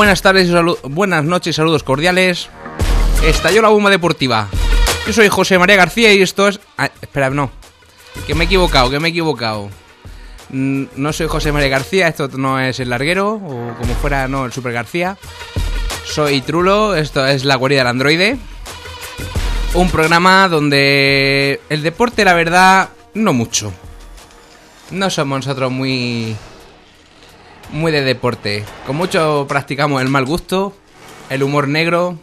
Buenas tardes y buenas noches, saludos cordiales. Estalló la bomba deportiva. Yo soy José María García y esto es. Ah, espera, no. Que me he equivocado, que me he equivocado. Mm, No soy José María García, esto no es el larguero, o como fuera, no, el Super García. Soy Trulo, esto es La Guarida del Androide. Un programa donde el deporte, la verdad, no mucho. No somos nosotros muy muy de deporte. Con mucho practicamos el mal gusto, el humor negro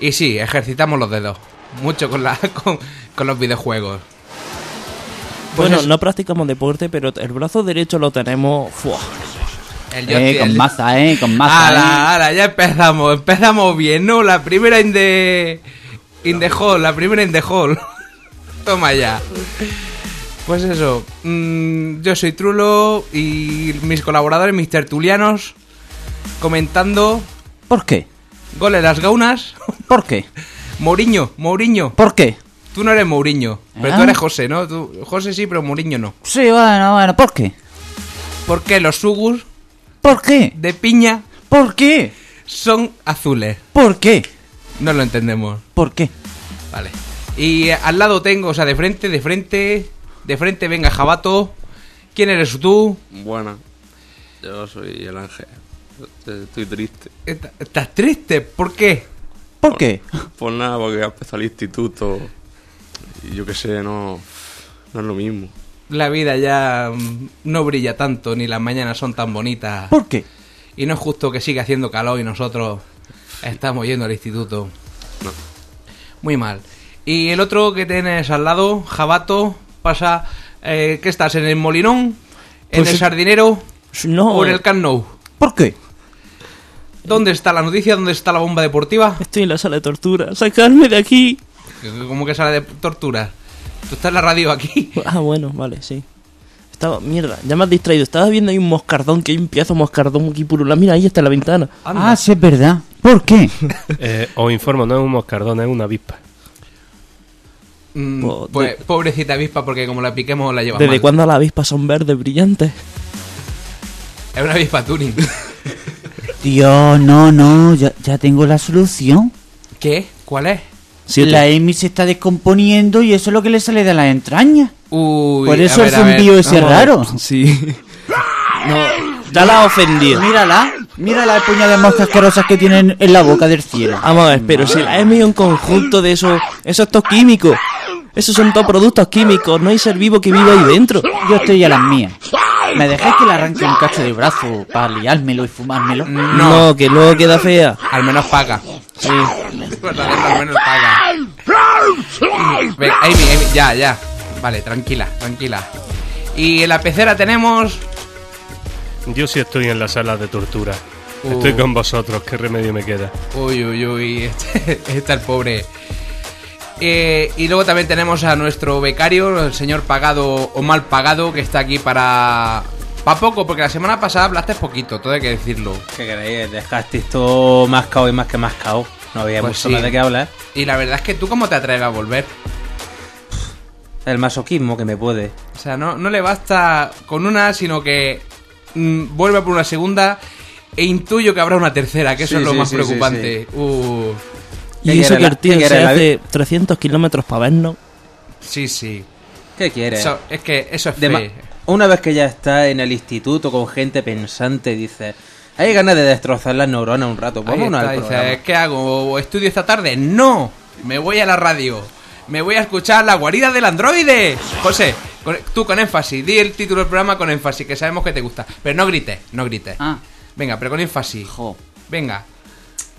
y sí, ejercitamos los dedos. Mucho con, la, con, con los videojuegos. Pues bueno, es- no practicamos deporte, pero el brazo derecho lo tenemos. ¡fua! El Eh, joystick- con el- maza, eh, con maza. Ala, eh. ala, ya empezamos, empezamos bien, ¿no? La primera in the, in the hall, la primera in the hall. Toma ya. Pues eso, mm, yo soy Trulo y mis colaboradores, mis tertulianos, comentando ¿Por qué? goles las gaunas. ¿Por qué? Mourinho, Mourinho. ¿Por qué? Tú no eres Mourinho, pero ¿Ah? tú eres José, ¿no? Tú- José sí, pero Mourinho no. Sí, bueno, bueno, ¿por qué? ¿Por qué los sugus ¿Por qué? de piña ¿Por qué? son azules? ¿Por qué? No lo entendemos. ¿Por qué? Vale. Y al lado tengo, o sea, de frente, de frente, de frente, venga, Jabato. ¿Quién eres tú? Buena. Yo soy el ángel. Estoy triste. Est- ¿Estás triste? ¿Por qué? ¿Por qué? Pues nada, porque ha empezado el instituto. Y yo qué sé, no. No es lo mismo. La vida ya mm, no brilla tanto, ni las mañanas son tan bonitas. ¿Por qué? Y no es justo que siga haciendo calor y nosotros estamos yendo al instituto. No. Muy mal. Y el otro que tienes al lado, Jabato, pasa... Eh, ¿Qué estás? ¿En el Molinón? ¿En Pues el. Sardinero? No, ¿O en el Camp Nou? ¿Por qué? ¿Dónde está la noticia? ¿Dónde está la bomba deportiva? estoy en la sala de tortura. ¡Sacarme de aquí! ¿Cómo que sale de tortura? ¿Tú estás en la radio aquí? Ah, bueno, vale, sí. Estaba, mierda, ya me has distraído. Estaba viendo ahí un moscardón, que hay un pedazo de moscardón aquí purula. Mira, ahí está en la ventana. Anda. Ah, sí, es verdad. ¿Por qué? Eh, os informo, no es un moscardón, es una avispa. Mm, Po- pues pobrecita avispa, porque como la piquemos la llevamos ¿Desde cuándo las avispas son verdes brillantes? Es una avispa tuning. Dios, no, no, ya, ya tengo la solución. ¿Qué? ¿Cuál es? Siete. La Amy se está descomponiendo y eso es lo que le sale de las entrañas. Uy, Por eso el zumbido ese raro. Sí. No, ya la ofendido. Mírala, mírala el puñado de moscas asquerosas que tienen en la boca del cielo. Vamos a ver, pero si la M es un conjunto de esos, esos estos químicos. Esos son todos productos químicos, no hay ser vivo que viva ahí dentro. Yo estoy a las mías. ¿Me dejáis que le arranque un cacho de brazo para liármelo y fumármelo? No, que luego queda fea. Al menos paga. Sí. al menos paga. Ven, Amy, Amy, ya, ya. Vale, tranquila, tranquila. Y en la pecera tenemos... Yo sí estoy en la sala de tortura. Uh. Estoy con vosotros, ¿qué remedio me queda? Uy, uy, uy, este, está el pobre. Eh, y luego también tenemos a nuestro becario, el señor pagado o mal pagado, que está aquí para... Para poco, porque la semana pasada hablaste poquito, todo hay que decirlo. ¿Qué queréis? Dejaste esto más cao y más que más cao. No había Pues mucho sí. más de qué hablar. Y la verdad es que tú cómo te atreves a volver. El masoquismo que me puede. O sea, no, no le basta con una, sino que mm, vuelve por una segunda e intuyo que habrá una tercera, que eso Sí, es lo sí, más preocupante. Uh, Y ¿Qué eso que el tío se hace 300 kilómetros para vernos. sí, sí. ¿Qué quieres? Eso- es que eso es fe. Una vez que ya está en el instituto con gente pensante, dice... Hay ganas de destrozar las neuronas un rato. Vámonos está, al dice. ¿qué hago? ¿Estudio esta tarde? ¡No! Me voy a la radio. Me voy a escuchar la guarida del androide. José, con- tú con énfasis. Di el título del programa con énfasis, que sabemos que te gusta. Pero no grites, no grites. Ah, Venga, pero con énfasis. jo. Venga.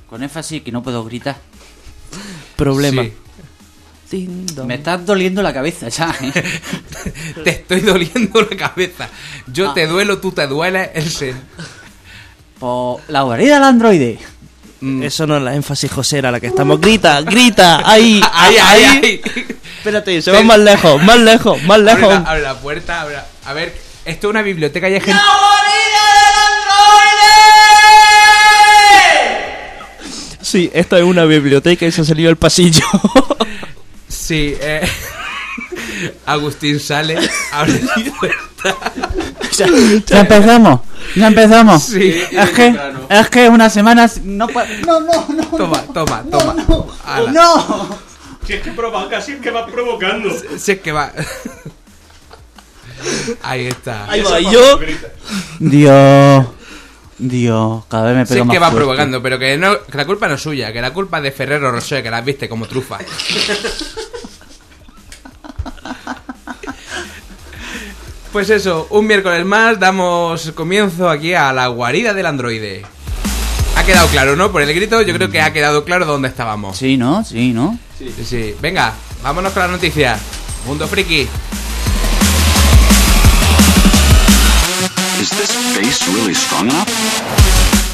Con énfasis que no puedo gritar. Problema. Sí. Me está doliendo la cabeza ya, ¿eh? te estoy doliendo la cabeza. Yo Ah. te duelo, tú te dueles. El se... Por la guarida del androide. Mm. Eso no es la énfasis josera la que estamos. Grita, grita, ahí, Ahí, ahí, ahí. Espérate, se va más lejos, más lejos, más Abre lejos. la, abre la puerta, abre la- A ver, esto es una biblioteca y hay gente... Sí, esto es una biblioteca y se ha salido el pasillo. Sí, eh... Agustín sale, abre la puerta. Ya empezamos, ya empezamos. Sí. Es que, es que una semana no puedo. No, no, no. Toma, toma, toma. Ala. No. Si es que provoca, si es que vas provocando. Si es que va... Ahí está. Ahí va, y yo. Dios. Dios, cada vez me Sí pego más que va fuerte. provocando, pero que, no, que la culpa no es suya, que la culpa es de Ferrero Rocher, que las viste como trufa. Pues eso, un miércoles más damos comienzo aquí a la guarida del androide. Ha quedado claro, ¿no? Por el grito yo creo que ha quedado claro dónde estábamos. Sí, ¿no? Sí, ¿no? Sí, sí. Venga, vámonos con las noticias. Mundo friki. Is this bass really strong enough?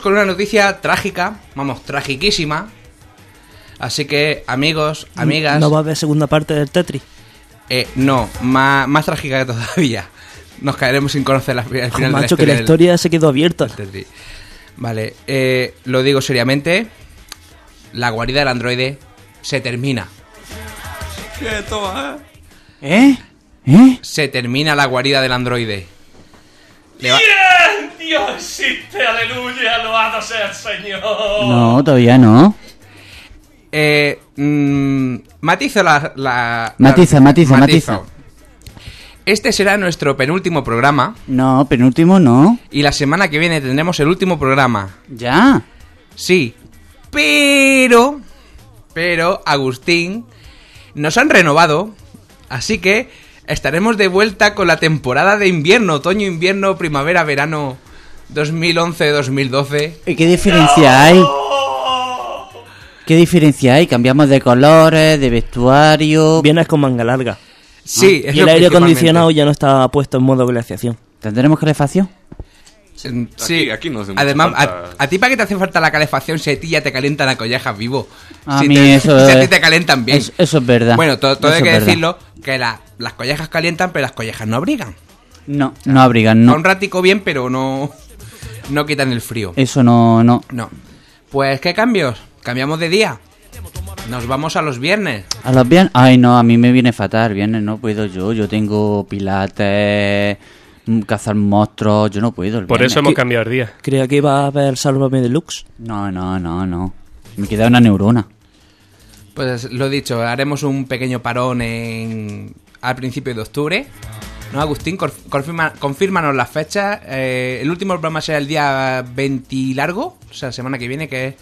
Con una noticia trágica, vamos, tragiquísima. Así que, amigos, amigas, No va a haber segunda parte del Tetris. eh, no, más, más trágica que todavía. Nos caeremos sin conocer la, el final de la macho, que la del- historia se quedó abierta. del Tetris. Vale, eh, lo digo seriamente. La guarida del androide se termina. ¿Eh? ¿Eh? Se termina la guarida del androide. Le va- Dios existe, aleluya, loado sea el Señor. No, todavía no. Eh, mm, matizo la, la- Matiza, la- matiza, matizo. matiza. Este será nuestro penúltimo programa No, penúltimo no. y la semana que viene tendremos el último programa. Ya. Sí, pero, pero Agustín nos han renovado, así que estaremos de vuelta con la temporada de invierno, otoño, invierno, primavera, verano 2011-2012. ¿Y qué diferencia hay? ¿Qué diferencia hay? Cambiamos de colores, de vestuario. Vienes con manga larga. Sí, es y el aire acondicionado ya no está puesto en modo glaciación. ¿Tendremos calefacción? Sí, aquí no hace mucha Además, falta. a, a ti para qué te hace falta la calefacción si a ti ya te calientan las collejas vivo? A si mí te- eso si a ti te calientan bien. es- eso es verdad. Bueno, to- todo, Eso hay que es decirlo, que la- las collejas calientan, pero las collejas no abrigan. No, no abrigan, no. Un ratico bien, pero no, no quitan el frío. Eso no, no. No. Pues, ¿qué cambios? Cambiamos de día. Nos vamos a los viernes. A los viernes. Ay, no, a mí me viene fatal. Viernes no puedo yo. Yo tengo pilates, mm, cazar monstruos. Yo no puedo. el Por viernes. eso hemos cambiado el día. Creía que iba a haber Sálvame Deluxe. No, no, no, no. Me queda una neurona. Pues lo dicho, haremos un pequeño parón en al principio de octubre. ¿No, Agustín? Confirma, confírmanos las fechas. Eh, el último programa será el día 20 largo, o sea, semana que viene, que es...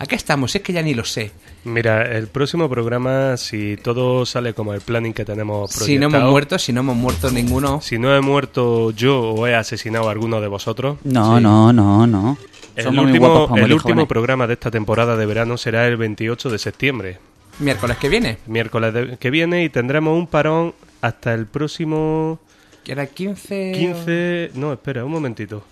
¿A qué estamos? Es que ya ni lo sé. Mira, el próximo programa, si todo sale como el planning que tenemos proyectado... Si no hemos muerto, si no hemos muerto ninguno. Si no he muerto yo o he asesinado a alguno de vosotros, No, no, no, no. el Somos muy último, guapos el último jóvenes. programa de esta temporada de verano será el 28 de septiembre, Miércoles que viene, miércoles de- que viene, y tendremos un parón hasta el próximo que era el 15... 15... No, espera, un momentito.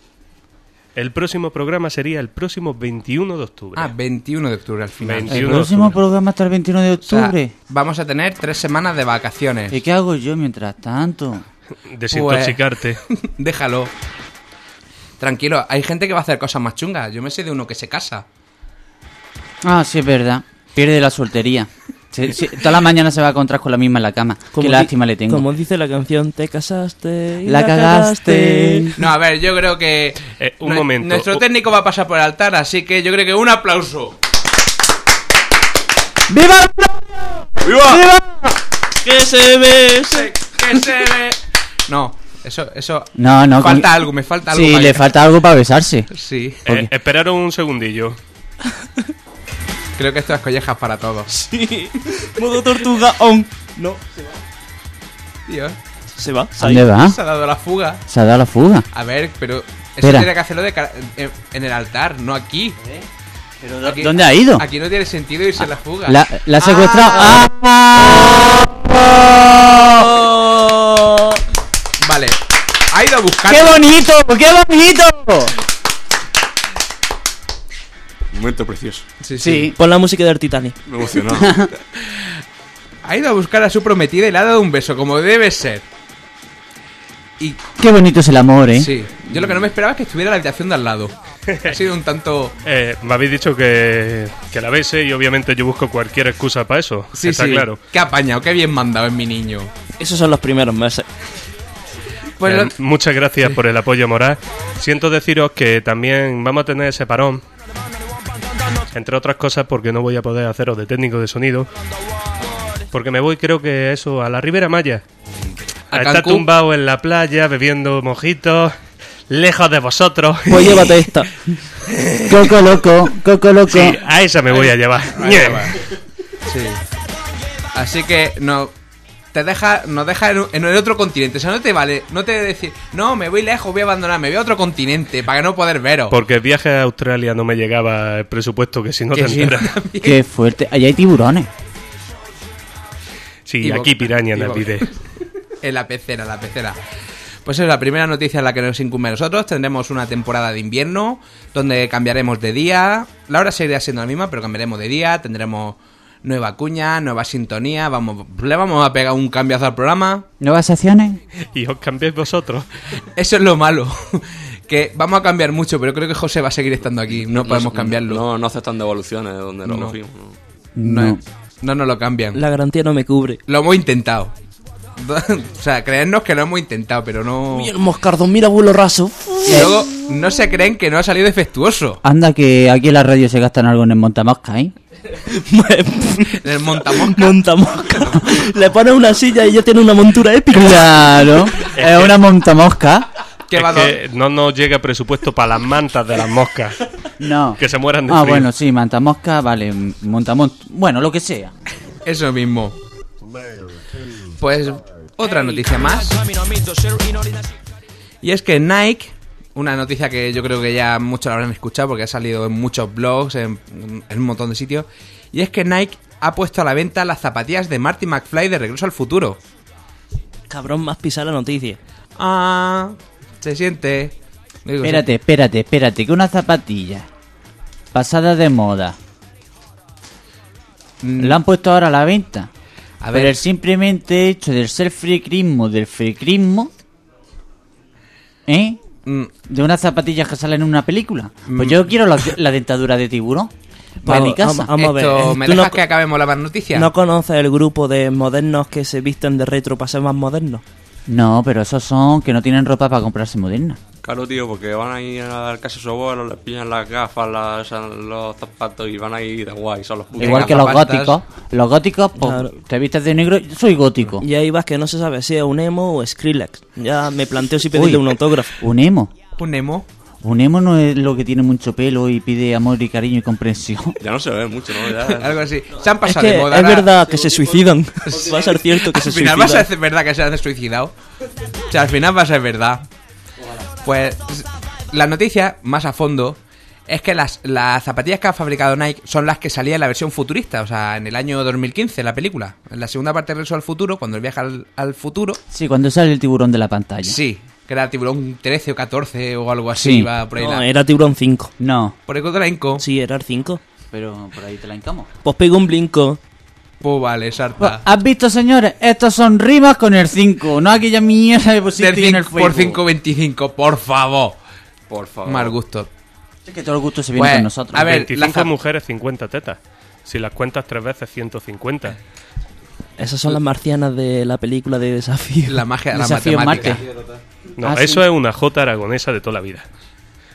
El próximo programa sería el próximo 21 de octubre. Ah, 21 de octubre al final. 21 El próximo programa hasta el 21 de O sea, octubre. vamos a tener tres semanas de vacaciones. ¿Y qué hago yo mientras tanto? Desintoxicarte. Déjalo. Tranquilo, hay gente que va a hacer cosas más chungas. Yo me sé de uno que se casa. Ah, sí, es verdad. Pierde la soltería. Se- se- toda la mañana se va a encontrar con la misma en la cama. Qué lástima le tengo. Como dice la canción, te casaste y La cagaste. No, a ver, yo creo que. Eh, un momento. Nuestro técnico va a pasar por el altar, así que yo creo que un aplauso. ¡Viva! Que se ve. Que se ve. No, eso, eso. No, no. Falta con- algo, me falta algo. Sí, para le falta algo para besarse. Sí, Eh, esperaron un segundillo. creo que esto es collejas para todos. Sí. Modo tortuga on. No. Tío, Se va. ¿A ¿Dónde va? se ha dado la fuga. Se ha dado la fuga. A ver, pero. Eso Espera. tiene que hacerlo de cara- en, en el altar, no aquí. Aquí- ¿Dónde ha ido? Aquí no tiene sentido irse a la fuga. La, la ha secuestrado. Ah. ¡Ah! Vale. Ha ido a buscar. ¡Qué bonito! ¡Qué bonito! Momento precioso. Sí, sí. Sí. Pon la música del Titanic. Me he emocionado. Ha ido a buscar a su prometida y le ha dado un beso, como debe ser. Y Qué bonito es el amor, ¿eh? sí, yo lo que no me esperaba es que estuviera en la habitación de al lado. Ha sido un tanto. Eh, me habéis dicho que, que la bese y obviamente yo busco cualquier excusa para eso. Sí, está sí. claro. Qué apañado, qué bien mandado en mi niño. Esos son los primeros meses. Pues Eh, muchas gracias por el apoyo moral. Siento deciros que también vamos a tener ese parón. Entre otras cosas porque no voy a poder haceros de técnico de sonido. Porque me voy creo que eso, a la Ribera Maya. ¿A estar Cancún? tumbado en la playa, bebiendo mojitos, lejos de vosotros. Pues llévate esta. Coco loco, coco loco. Sí, a esa me voy a llevar. Sí. Así que no te deja, nos deja en, el otro continente. O sea, no te vale, no te decir, no, me voy lejos, voy a abandonar, me voy a otro continente para no poder veros. Porque el viaje a Australia no me llegaba el presupuesto que si no Que te si enteras. no, también. Qué fuerte. Allá hay tiburones. Sí, Y aquí piraña en el. En la pecera, la pecera. Pues es la primera noticia en la que nos incumbe a nosotros. Tendremos una temporada de invierno donde cambiaremos de día. La hora seguirá siendo la misma, pero cambiaremos de día. Tendremos nueva cuña, nueva sintonía. Vamos, le vamos a pegar un cambiazo al programa. ¿Nuevas acciones? Y os cambiéis vosotros. Eso es lo malo. Que vamos a cambiar mucho, pero creo que José va a seguir estando aquí. No podemos cambiarlo. No, no aceptan devoluciones de donde lo No. cogimos. no. No, No. no nos lo cambian. La garantía no me cubre. Lo hemos intentado. o sea, creednos que lo hemos intentado, pero no. Uy, el moscardón, mira vuelo raso. Y luego no se creen que no ha salido defectuoso. Anda que aquí en la radio se gastan algo en el montamosca, ¿eh? En el montamosca. Montamosca. Le pones una silla y ya tiene una montura épica. Claro. es una montamosca. Que es que no nos llega presupuesto para las mantas de las moscas. No. Que se mueran de Ah, frío. bueno, sí, montamosca, vale. Montamont... Bueno, lo que sea. Eso mismo. Pues otra noticia más. Y es que Nike, una noticia que yo creo que ya muchos la habrán escuchado porque ha salido en muchos blogs, en, en un montón de sitios. Y es que Nike ha puesto a la venta las zapatillas de Marty McFly de Regreso al Futuro. Cabrón, más pisar la noticia. Ah, se siente. Digo, Espérate, espérate, espérate, que una zapatilla pasada de moda Mm, la han puesto ahora a la venta. A Pero ver. el simplemente hecho del ser fricrismo del fricrismo, ¿eh? Mm, De unas zapatillas que salen en una película. Pues Mm. yo quiero la, la dentadura de tiburón. Para Vamos, mi casa. vamos, vamos a ver. esto, eh, ¿Me tú dejas no- que acabemos la más noticia? ¿No conoces el grupo de modernos que se visten de retro para ser más modernos? No, pero esos son que no tienen ropa para comprarse moderna. Claro, tío, porque van a ir al casa de su abuelo, les pillan las gafas, las, los zapatos y van a ir de guay, son los putos. Igual que los góticos. Los góticos, pues, Claro. te vistes de negro, yo soy gótico. Y ahí vas que no se sabe si es un emo o Skrillex. Ya me planteo si pedirle Uy. un autógrafo. Un emo. Un Nemo. Un emo no es lo que tiene mucho pelo y pide amor y cariño y comprensión. Ya no se ve mucho, ¿no? Ya- Algo así. Se han Es pasado que de moda. es verdad que se suicidan. Va a ser cierto que se al final suicidan. va a ser verdad que se han suicidado. O sea, al final va a ser verdad. Pues la noticia, más a fondo, es que las, las zapatillas que ha fabricado Nike son las que salían en la versión futurista, o sea, en el año 2015, la película. En la segunda parte de Regreso al Futuro, cuando él viaja al, al futuro, Sí, cuando sale el tiburón de la pantalla. sí, que era tiburón 13 o 14 o algo así, Sí. va por ahí. No, la- era Tiburón 5. No, Por el contra Inco. Sí, era el 5. pero por ahí te la encamo. Pues pego un blinco. Pues vale, Sarta. ¿Has visto, señores? Estos son rimas con el 5, no aquella mierda de pusiste en el 5 por Facebook. 5.25, por favor. Por favor. Mal gusto. Es que todo el gusto se viene Pues, con nosotros. a ver, 25 la mujeres, 50 tetas. Si las cuentas tres veces, 150. Esas son las marcianas de la película de Desafío. La magia de la Desafío matemática. Marte. No, Ah, eso sí. es una J aragonesa de toda la vida.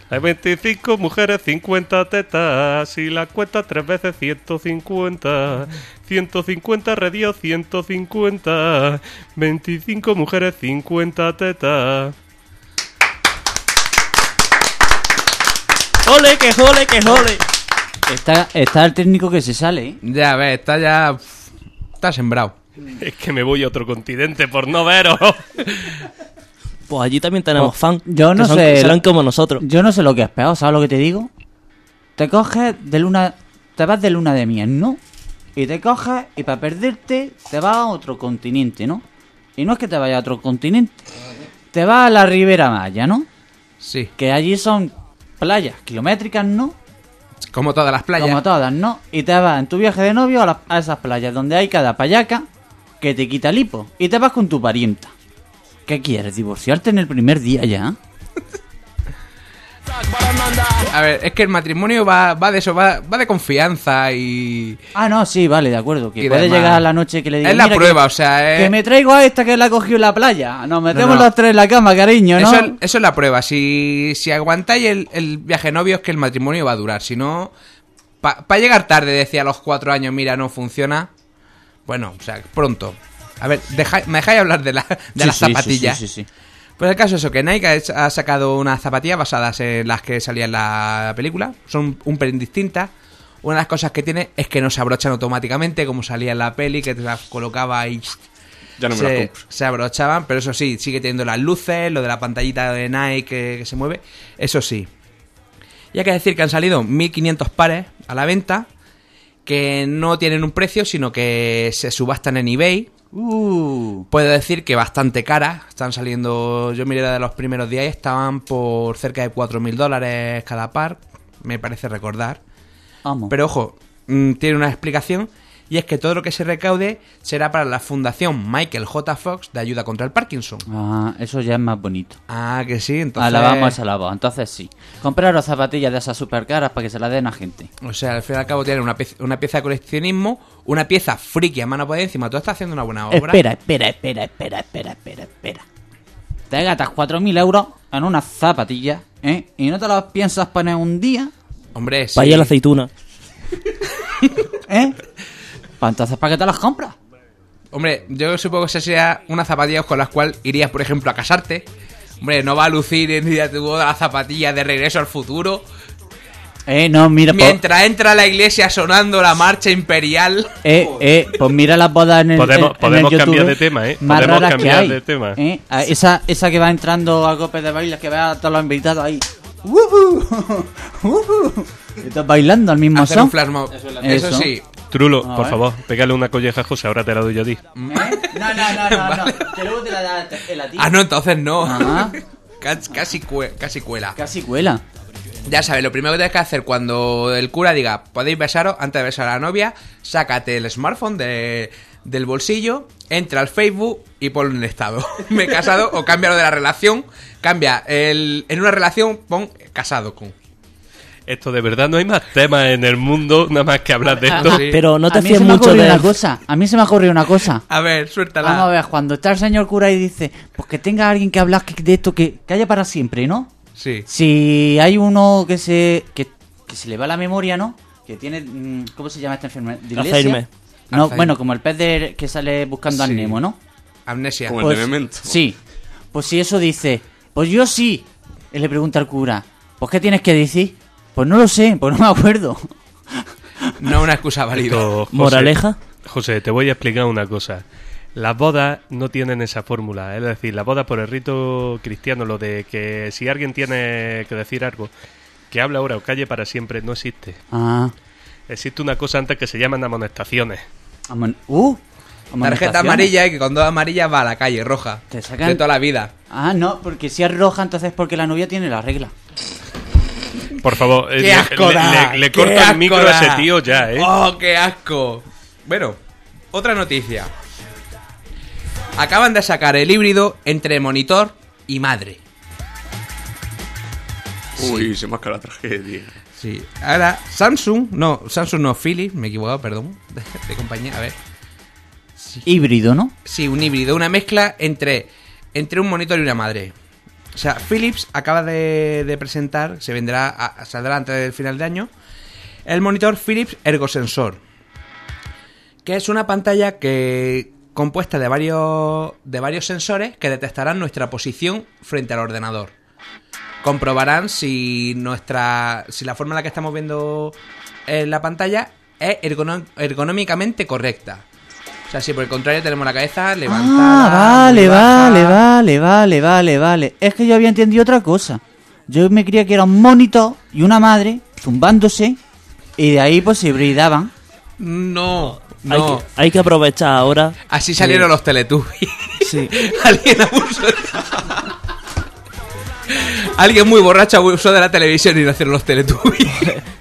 Hay 25 mujeres, 50 tetas. Si las cuentas tres veces, 150. 150 redios, 150. 25 mujeres, 50 tetas. ¡Ole, que jole, que jole! Está, está el técnico que se sale, ¿eh? Ya ves, está ya. Está sembrado. Es que me voy a otro continente por no veros. Pues allí también tenemos fan. yo no que son- sé- Serán como nosotros. Yo no sé lo que es peor, ¿sabes lo que te digo? Te coges de luna... Te vas de luna de miel, ¿no? Y te coges y para perderte te vas a otro continente, ¿no? Y no es que te vayas a otro continente. Te vas a la Ribera Maya, ¿no? Sí. Que allí son playas kilométricas, ¿no? Como todas las playas. Como todas, ¿no? Y te vas en tu viaje de novio a, las- a esas playas donde hay cada payaca que te quita el hipo. Y te vas con tu parienta. ¿Qué quieres? ¿Divorciarte en el primer día ya? A ver, es que el matrimonio va, va de eso, va, va de confianza y. Ah, no, sí, vale, de acuerdo. Que puede demás. llegar a la noche que le diga Es la "Mira, prueba, que, o sea, que es- me traigo a esta que la cogió en la playa. Nos metemos no. los tres en la cama, cariño, ¿no? Eso, es, eso es la prueba. Si, si aguantáis el, el viaje novio, es que el matrimonio va a durar. Si no, para llegar tarde, decía a los cuatro años, mira, no funciona. Bueno, o sea, pronto. A ver, deja- ¿me dejáis hablar de, la, de Sí, las zapatillas? sí, sí, sí. Pues el caso es eso, que Nike ha, sacado unas zapatillas basadas en las que salía en la película. Son un pelín distintas. Una de las cosas que tiene es que no se abrochan automáticamente, como salía en la peli, que te las colocaba y Ya no me las se, compro. se abrochaban. Pero eso sí, sigue teniendo las luces, lo de la pantallita de Nike que, que se mueve. Eso sí. Y hay que decir que han salido 1500 pares a la venta, que no tienen un precio, sino que se subastan en eBay. Uh, Puedo decir que bastante caras. Están saliendo. Yo miré de los primeros días y estaban por cerca de 4.000 dólares cada par. Me parece recordar. vamos. Pero ojo, mm, tiene una explicación. Y es que todo lo que se recaude será para la Fundación Michael J. Fox de Ayuda contra el Parkinson. Ah, eso ya es más bonito. Ah, que sí, entonces. Alabamos a la voz. Entonces sí. Compraros zapatillas de esas super caras para que se las den a gente. O sea, al fin y al cabo tiene una pieza, una pieza de coleccionismo, una pieza friki a mano por encima. Tú estás haciendo una buena obra. Espera, espera, espera, espera, espera, espera, espera. Te gastas 4.000 euros en unas zapatillas, ¿eh? Y no te las piensas poner un día, Hombre, sí. Vaya la aceituna. ¿eh? Pues entonces, ¿para qué te las compras? Hombre, yo supongo que esa sería una zapatilla con las cual irías, por ejemplo, a casarte. Hombre, no va a lucir en día tu boda la zapatilla de regreso al futuro. Eh, no, mira, pues, Mientras entra a la iglesia sonando la marcha imperial. eh, eh, pues mira las bodas en el Podemos- en- en podemos el cambiar YouTube de tema, ¿eh? Más Podemos raras cambiar que hay, de tema. ¿eh? Esa, esa que va entrando a golpe de baile, que ve a todos los invitados ahí. Y todos bailando al mismo Hacer son. Eso, Eso. sí. Trulo, A por ver. favor, pégale una colleja a José, ahora te la doy yo a ti. ¿Eh? No, no, no, no, no. Que luego te la da el a ti. Ah, no, entonces no. Ajá. Casi, casi, cue- casi cuela. Casi cuela. Ya sabes, lo primero que tienes que hacer cuando el cura diga podéis besaros, antes de besar a la novia, sácate el smartphone de- del bolsillo, entra al Facebook y ponlo en estado. Me he casado o cámbialo de la relación. Cambia el, en una relación, pon casado con. Esto de verdad no hay más temas en el mundo, nada más que hablar de Ah, esto. sí. Pero no te fíes mucho de... una cosa. A mí se me ha ocurrido una cosa. A ver, suéltala. Vamos a ver, cuando está el señor cura y dice, pues que tenga alguien que hablar de esto que, que haya para siempre, ¿no? Sí. Si hay uno que se que, que se le va la memoria, ¿no? Que tiene mm, ¿cómo se llama esta enfermedad? Alzheimer. No, Alzheimer. bueno, como el pez de- que sale buscando Sí. al Nemo, ¿no? Amnesia. Como el Pues, de Memento. Sí. Pues si eso dice, pues yo sí. Y le pregunta al cura, ¿pues qué tienes que decir? Pues no lo sé, pues no me acuerdo. No una excusa válida. Esto, José, Moraleja. José, te voy a explicar una cosa. Las bodas no tienen esa fórmula. Es decir, las bodas por el rito cristiano, lo de que si alguien tiene que decir algo, que hable ahora o calle para siempre, no existe. Ah. Existe una cosa antes que se llaman amonestaciones. amon- uh, Tarjeta amarilla y que con dos amarillas va a la calle roja. Te sacan- De toda la vida. Ah, no, porque si es roja, entonces es porque la novia tiene la regla. Por favor, eh, ¡Qué le- asco le, da! le- le ¡Qué corta el micro a ese tío ya, ¿eh? ¡Oh, qué asco! Bueno, otra noticia. Acaban de sacar el híbrido entre monitor y madre. Uy, se marca la tragedia. Sí. Ahora, Samsung, no, Samsung no, Philips, me he equivocado, perdón, de, de compañía, a ver. Híbrido, ¿no? Sí, un híbrido, una mezcla entre, entre un monitor y una madre. O sea, Philips acaba de, presentar, se vendrá, saldrá antes del final de año, el monitor Philips Ergosensor. Que es una pantalla que compuesta de varios, de varios sensores que detectarán nuestra posición frente al ordenador. Comprobarán si nuestra. si la forma en la que estamos viendo en la pantalla es ergonómicamente correcta. O sea, si por el contrario tenemos la cabeza levantada. Ah, vale, vale, vale, vale, vale, vale. Es que yo había entendido otra cosa. Yo me creía que era un monitor y una madre zumbándose y de ahí pues se hibridaban. No, Hay, no. que, hay que aprovechar ahora. Así salieron los Teletubbies. Sí. Alguien abusó de... Alguien muy borracho abusó de la televisión y nacieron los Teletubbies.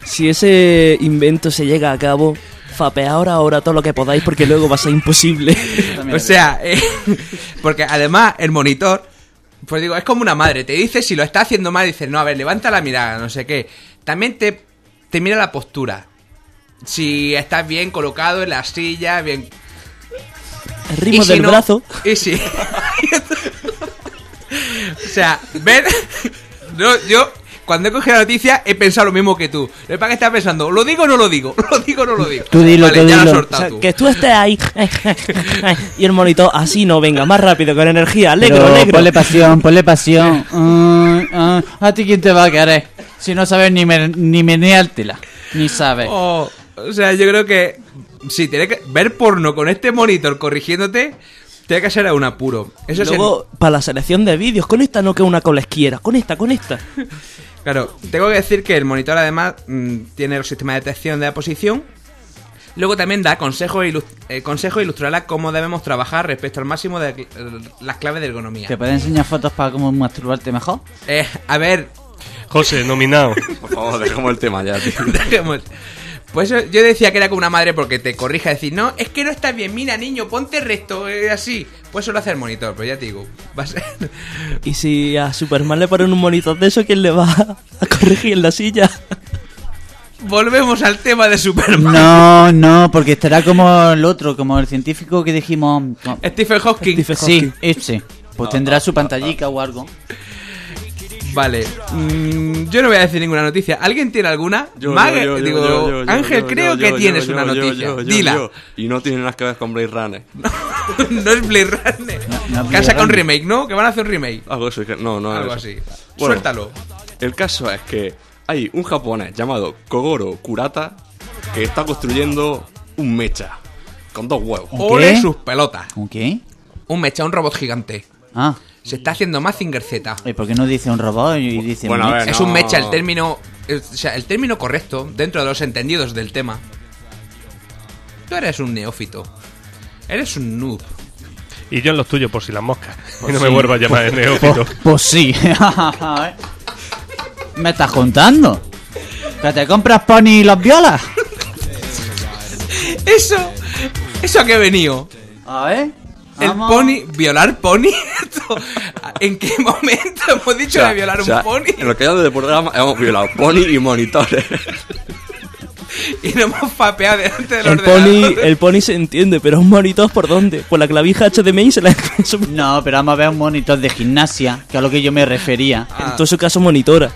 Si ese invento se llega a cabo, fapeaos ahora todo lo que podáis porque luego va a ser imposible. o sea, eh, porque además el monitor, pues digo, es como una madre. Te dice si lo está haciendo mal, dices, no, a ver, levanta la mirada, no sé qué. También te, te mira la postura. Si estás bien colocado en la silla, bien El ritmo si del no- brazo. Y sí. o sea, ver. No, yo, cuando he cogido la noticia, he pensado lo mismo que tú. Lo que pasa es que estaba pensando, ¿lo digo o no lo digo? ¿Lo digo o no lo digo? Tú dilo, vale, tú ya dilo. O soltado sea, tú. que tú estés ahí y el monitor así no venga más rápido con energía, alegro, Pero alegro. ponle pasión, ponle pasión. Mm, ah, ¿A ti quién te va a querer? Si no sabes ni, me- ni meneártela. Ni sabes. Oh, o sea, yo creo que. Si tienes que ver porno con este monitor corrigiéndote, tiene que ser a un apuro. Eso es el- Luego, para la selección de vídeos, con esta no que una colesquiera, con esta, con esta. Claro, tengo que decir que el monitor además mm, tiene el sistema de detección de la posición. Luego también da consejos e eh, consejo ilustrará cómo debemos trabajar respecto al máximo de cl- eh, las claves de ergonomía. ¿Te puede enseñar fotos para cómo masturbarte mejor? Eh, a ver, José, nominado. Por favor, dejemos el tema ya, tío. dejemos. Pues eso, yo decía que era como una madre porque te corrija decir, no, es que no está bien, mira niño, ponte recto, eh, así. Pues eso lo hace el monitor, pero ya te digo, va a ser... Y si a Superman le ponen un monitor de eso, ¿quién le va a corregir en la silla? Volvemos al tema de Superman. No, no, porque estará como el otro, como el científico que dijimos. no, Stephen Hawking. Stephen Sí, ese. Pues tendrá su pantallica o algo. Vale, mm, yo no voy a decir ninguna noticia. ¿Alguien tiene alguna? Yo, Mag- yo, yo, digo, yo, yo, yo, Ángel, yo, creo yo, que yo, tienes yo, una noticia. yo, yo, Dila. yo. Y no tiene nada que ver con Blade Runner. no es Blade Runner. no un Blade remake, ¿no? Que van a hacer un remake. Algo así. que- No, no es Algo eso. así. Bueno, Suéltalo. El caso es que hay un japonés llamado Kogoro Kurata que está construyendo un mecha con dos huevos. ¿Un qué? sus pelotas. ¿Un qué? Un mecha, un robot gigante. Ah, Se está haciendo Mazinger Z. ¿y por qué no dice un robot y dice Bueno, un ver, Es no. un mecha, el término. o sea, el término correcto dentro de los entendidos del tema. Tú eres un neófito. Eres un noob. Y yo en los tuyos, por si las moscas. y no sí. me vuelvas a llamar de neófito. Pues, pues sí. ¿Me estás contando? ¿Que te compras pony y los violas? Eso. ¿Eso a qué he venido? A ver. El pony, violar pony. ¿En qué momento hemos dicho O sea, de violar o sea, un pony? En lo que de programa hemos violado pony y monitores. Y nos hemos fapeado delante del El ordenador. pony, el pony se entiende, pero un monitor por dónde? Por la clavija HDMI se la No, pero vamos a ver un monitor de gimnasia, que a lo que yo me refería. En todo su caso monitora.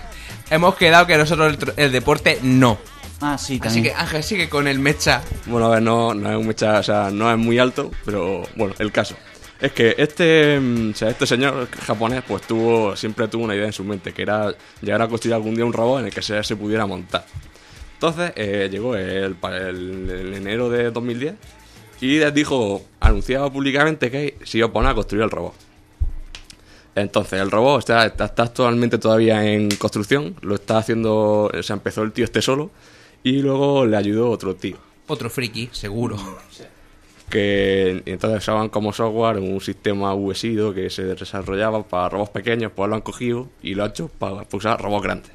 Hemos quedado que nosotros el, tr- el deporte no. Ah, sí, Así que Ángel sigue con el mecha. Bueno, a ver, no, no es un mecha, o sea, no es muy alto, pero bueno, el caso. Es que este, mm, o sea, este señor japonés pues tuvo, siempre tuvo una idea en su mente, que era llegar a construir algún día un robot en el que se, se pudiera montar. Entonces eh, llegó el, pa- el- el enero de 2010 y les dijo, anunciaba públicamente que se iba a poner a construir el robot. Entonces, el robot está, está, está actualmente todavía en construcción, lo está haciendo, o sea, empezó el tío este solo y luego le ayudó otro tío Otro friki, seguro. que entonces usaban como software un sistema USIDO que se desarrollaba para robots pequeños, pues lo han cogido y lo han hecho para, para usar robots grandes.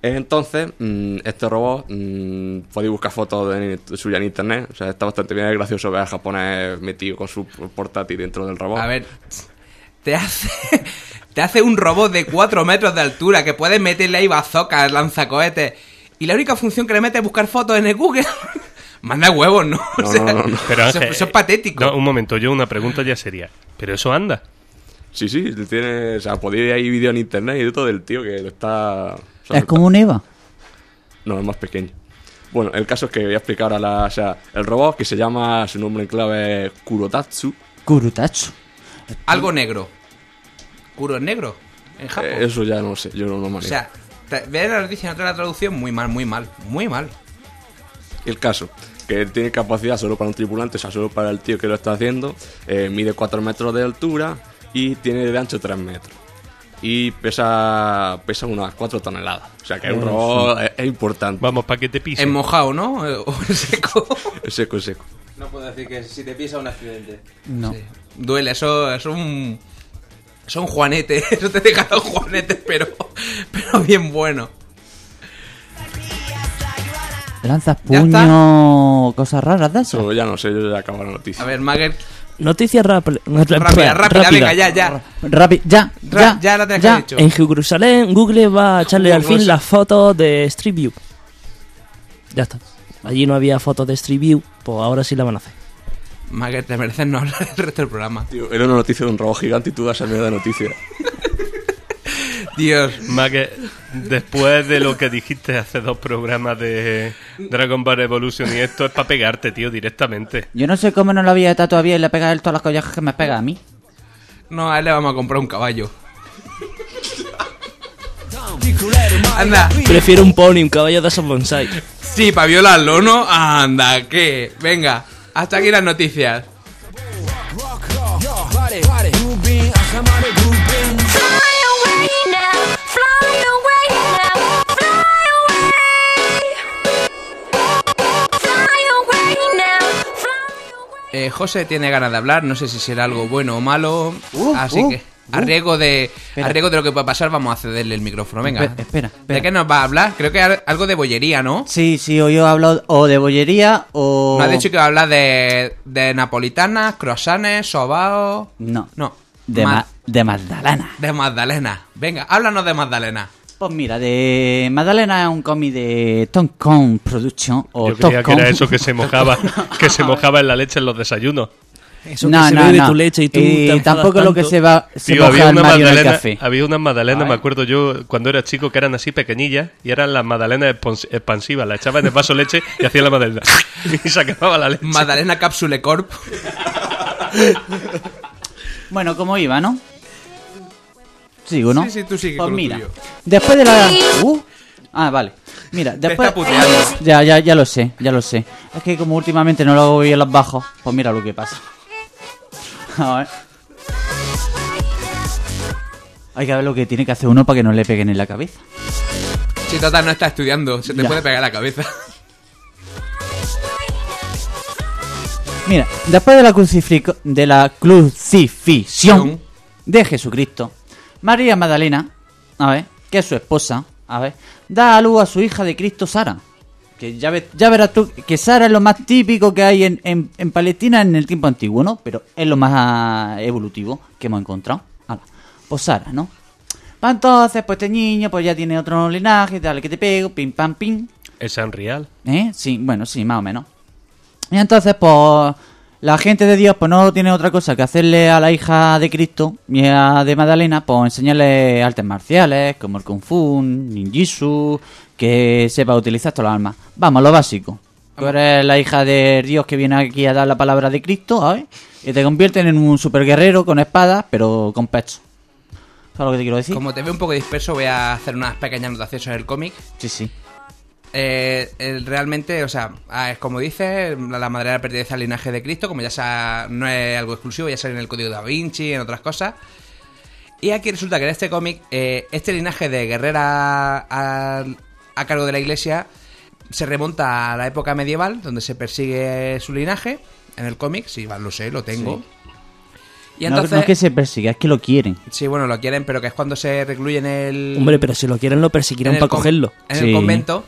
Entonces, mm, este robot, mm, podéis buscar fotos de, de suya en internet, o sea, está bastante bien, es gracioso ver al japonés metido con su portátil dentro del robot. A ver, te hace, te hace un robot de 4 metros de altura que puedes meterle ahí bazocas, lanzacohetes. Y la única función que le mete es buscar fotos en el Google. Manda huevos, ¿no? No, O sea, no, no, no. Pero eso, es patético. No, un momento, yo una pregunta ya sería. ¿Pero eso anda? Sí, sí, tiene, o sea, podéis ir ahí vídeo en internet y de todo del tío que lo está... o sea, Es como un Eva. No, es más pequeño. Bueno, el caso es que voy a explicar a la... O sea, el robot que se llama, su nombre en clave es Kurotatsu. Kurutacho. Algo negro. ¿Curo es negro? En Japón. Eh, eso ya no sé, yo no lo o manejo. sea, ves la noticia y no la traducción muy mal, muy mal, muy mal. El caso, que tiene capacidad solo para un tripulante, o sea, solo para el tío que lo está haciendo. eh, mide 4 metros de altura y tiene de ancho 3 metros. Y pesa, pesa unas 4 toneladas. O sea, que es un robot es, es importante. Vamos, para que te pise. En mojado, ¿no? O en seco. Es seco, es seco. No puedo decir que si te pisa un accidente. No. Sí. Duele, eso es un. Son juanetes, eso te deja los juanetes, pero, pero bien bueno. Lanzas puño, cosas raras de eso. Ya no sé, yo ya acabo la noticia. A ver, Mager, Noticia rápida. rápida, rápida, venga, ya, ya. Rápido, ya, ya, ya la ya. que dicho. En Jerusalén, Google va a echarle al fin las fotos de Street View. Ya está. Allí no había fotos de Street View, pues ahora sí la van a hacer. Mager, te mereces no hablar del resto del programa. Tío, era una noticia de un robot gigante y tú das esa mierda de noticia. Dios. Más que después de lo que dijiste hace dos programas de Dragon Ball Evolution y esto es para pegarte, tío, directamente. Yo no sé cómo no lo había estado todavía y le pega a él todas las collajas que me pega a mí. No, a él le vamos a comprar un caballo. Anda. Prefiero un pony, un caballo de esos bonsai. Sí, para violarlo, ¿no? Anda, ¿qué? Venga, hasta aquí las noticias. Eh, José tiene ganas de hablar, no sé si será algo bueno o malo, así uh, que a riesgo de Espera. a riesgo de lo que pueda pasar vamos a cederle el micrófono. Venga, Espe- espera, espera. ¿de qué nos va a hablar? Creo que al- algo de bollería, ¿no? Sí, sí, o yo he hablado o de bollería o... Me ha dicho que va a hablar de, de napolitanas, croissants, sobaos... No, No, de, Ma- de Magdalena. de Magdalena. Venga, háblanos de Magdalena. Pues mira, de Magdalena es un cómic de Tom Kong Production o Yo creía que era eso que se mojaba, que se mojaba en la leche en los desayunos. Eso que se bebe tu leche y tú te enfadas tampoco lo que se va se Tío, moja había una Mario en el magdalena, café. había unas magdalenas, me acuerdo yo cuando era chico que eran así pequeñillas y eran las magdalenas expansivas, la echaba en el vaso leche y hacía la magdalena y se acababa la leche. Magdalena Capsule Corp. Bueno, como iba, ¿no? Sigo, ¿no? Sí, sí, tú sigue Pues con lo mira, tuyo. después de la... Uh, ah, vale. Mira, después... está puteando. Ya, ya, ya lo sé, ya lo sé. Es que como últimamente no lo hago bien los bajos, pues mira lo que pasa. A ver. Hay que ver lo que tiene que hacer uno para que no le peguen en la cabeza. Si total no está estudiando, se te Ya. puede pegar la cabeza. Mira, después de la, de la crucifixión de Jesucristo, María Magdalena, a ver, que es su esposa, a ver, da a luz a su hija de Cristo, Sara. Que ya, ve- ya verás tú que Sara es lo más típico que hay en, en- en Palestina en el tiempo antiguo, ¿no? Pero es lo más evolutivo que hemos encontrado. Ala, Pues Sara, ¿no? Pa' entonces, pues este niño pues ya tiene otro linaje, dale que te pego, pim pam pim. Es Unreal. ¿Eh? Sí, bueno, sí, más o menos. Y entonces, pues, la gente de Dios, pues no tiene otra cosa que hacerle a la hija de Cristo y a de Magdalena, pues enseñarle artes marciales, como el Kung Fu, ninjitsu, que sepa utilizar todas las armas. Vamos, lo básico. Tú eres la hija de Dios que viene aquí a dar la palabra de Cristo, ¿sabes? Y te convierten en un superguerrero con espadas, pero con pecho. ¿Sabes lo que te quiero decir? Como te veo un poco disperso, voy a hacer unas pequeñas anotaciones sobre el cómic. Sí, sí. Eh, realmente, o sea, ah, es como dices, la, la madera pertenece al linaje de Cristo, como ya sa- no es algo exclusivo, ya sale en el código da Vinci, en otras cosas. Y aquí resulta que en este cómic, eh, este linaje de guerrera a, a cargo de la iglesia se remonta a la época medieval, donde se persigue su linaje. En el cómic, sí, va, lo sé, lo tengo. Y No- entonces, no, es que se persiga, es que lo quieren. sí, bueno, lo quieren, pero que es cuando se recluye en el. Hombre, pero si lo quieren lo perseguirán para cogerlo. En Sí. el convento.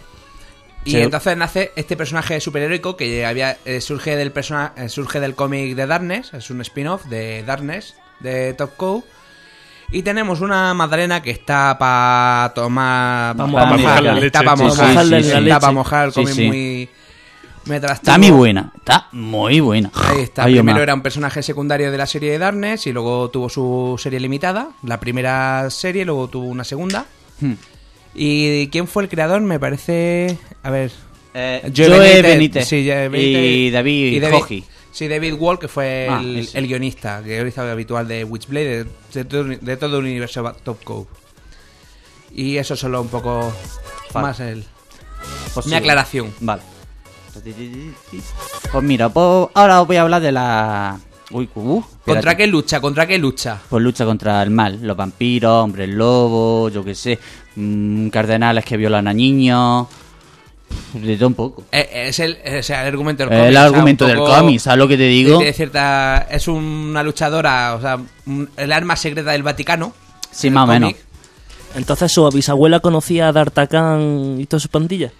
Y Sí. entonces nace este personaje superheroico que había eh, surge del persona, eh, surge del cómic de Darkness, es un spin-off de Darkness de Top Cow. Y tenemos una magdalena que está para tomar... Pa' pa' mojar la leche, Está para mojar, sí, sí, está para mojar el cómic sí. muy... muy atractivo. Está muy buena, está muy buena. Ahí está. Ay, Primero era un personaje secundario de la serie de Darkness y luego tuvo su serie limitada. La primera serie, luego tuvo una segunda. Hmm. ¿Y quién fue el creador? Me parece... A ver... Eh, Joe Joe Benítez. Benítez. Sí, Joe Benítez. Y David, Hoji. Sí, David Wall, que fue Ah, el, el guionista, guionista habitual de Witchblade, de, de todo, de todo el universo Top Cove. Y eso solo un poco Vale. más el... Pues Mi sí. aclaración. Vale. Pues mira, pues ahora os voy a hablar de la... Uy, uh, ¿Contra qué lucha? ¿Contra qué lucha? Pues lucha contra el mal, los vampiros, hombres lobos, yo qué sé, mm, cardenales que violan a niños, de todo un poco. Eh, Es el, sea, el argumento del El cómic, o sea, argumento del cómic, ¿sabes lo que te digo? Tiene cierta, es una luchadora, o sea, un- el arma secreta del Vaticano. Sí, el más o menos. Entonces su bisabuela conocía a D'Artagnan y toda su pandilla.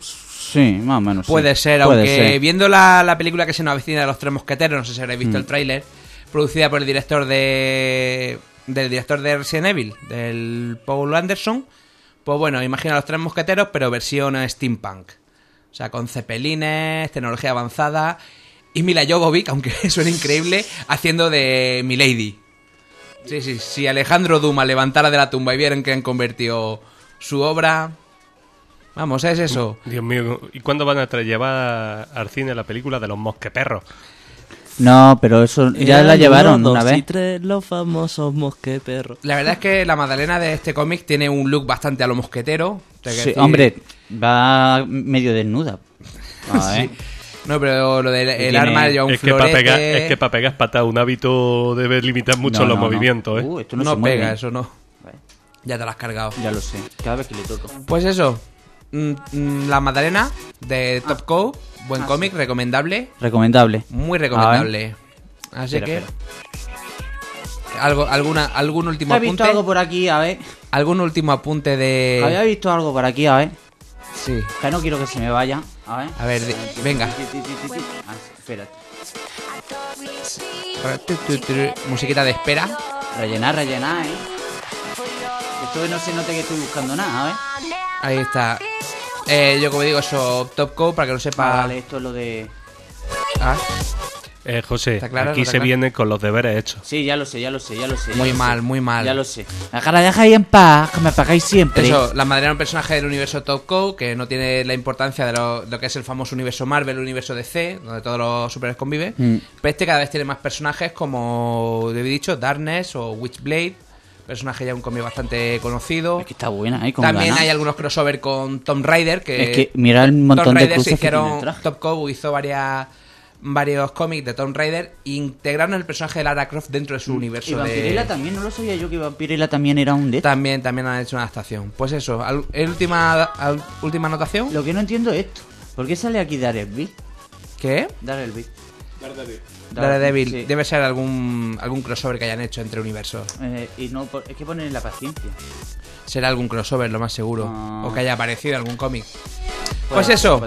Sí, más o menos. sí. Puede ser, Puede aunque ser. viendo la, la película que se nos avecina de los tres mosqueteros, no sé si habréis visto Mm. el tráiler, producida por el director de del director de Resident Evil, del Paul Anderson, pues bueno, imagina los tres mosqueteros, pero versión steampunk. O sea, con cepelines, tecnología avanzada y Mila Jovovich, aunque suena increíble, haciendo de Milady. Sí, sí, si Alejandro Duma levantara de la tumba y vieran que han convertido su obra... Vamos, es eso. Dios mío, ¿y cuándo van a llevar al cine la película de los mosqueperros? No, pero eso ya la llevaron uno, una dos y vez. tres, los famosos mosqueperros. La verdad es que la Magdalena de este cómic tiene un look bastante a lo mosquetero. Sí, decir- hombre, va medio desnuda. A ver. No, pero lo del el arma lleva un Es que, para florete. pegar, es que para pegar patada un hábito debe limitar mucho No, los no, no. movimientos, ¿eh? Uh, esto no no, se mueve. pega, eso no. Ya te lo has cargado. Ya lo sé, cada vez que le toco. Pues eso. mm, mm, La Magdalena de Top Cow. Buen Ah, cómic, recomendable. Recomendable. Muy recomendable. Así Espera, que. espera. Algo, alguna, ¿Algún último ¿Has visto apunte? algo por aquí? A ver. ¿Algún último apunte Había de.? visto algo por aquí, a ver. Sí. Que no quiero que se me vaya. A ver. A ver, venga. Ah, espérate. Musiquita de espera. Rellenar, rellenar, eh. Esto no se note que estoy buscando nada, a ver. Ahí está. Eh, yo como digo, eso, Top Cow, para que lo sepa. Vale, esto es lo de. Ah, Eh, José, aquí ¿Está se claro? viene con los deberes hechos. Sí, ya lo sé, ya lo sé, ya lo sé. ya muy lo mal, sé. muy mal. Ya lo sé. La dejáis en paz, que me pagáis siempre. Eso, la madre era un personaje del universo Top Cow que no tiene la importancia de lo, lo que es el famoso universo Marvel, el universo DC, donde todos los superhéroes conviven. Mm. Pero este cada vez tiene más personajes como, he dicho, Darkness o Witchblade. Personaje ya un cómic bastante conocido. Es que está buena, ¿eh? Con También ganas. hay algunos crossover con Tom Raider. Que Es que mira el montón Tomb de Raider se hicieron. Top Cow hizo varias, varios cómics de Tomb Raider. e integraron el personaje de Lara Croft dentro de su universo. Mm. Y de- Vampirella también, no lo sabía yo que Vampirella también era un de También, también han hecho una adaptación. Pues eso, al- el última, al- última anotación. Lo que no entiendo es esto. ¿Por qué sale aquí Daredevil? ¿Qué? Daredevil. Daredevil. sí. Debe ser algún, algún crossover que hayan hecho entre universos. Eh, y no, es que ponen la paciencia. Será algún crossover, lo más seguro. O que haya aparecido algún cómic. Pues eso,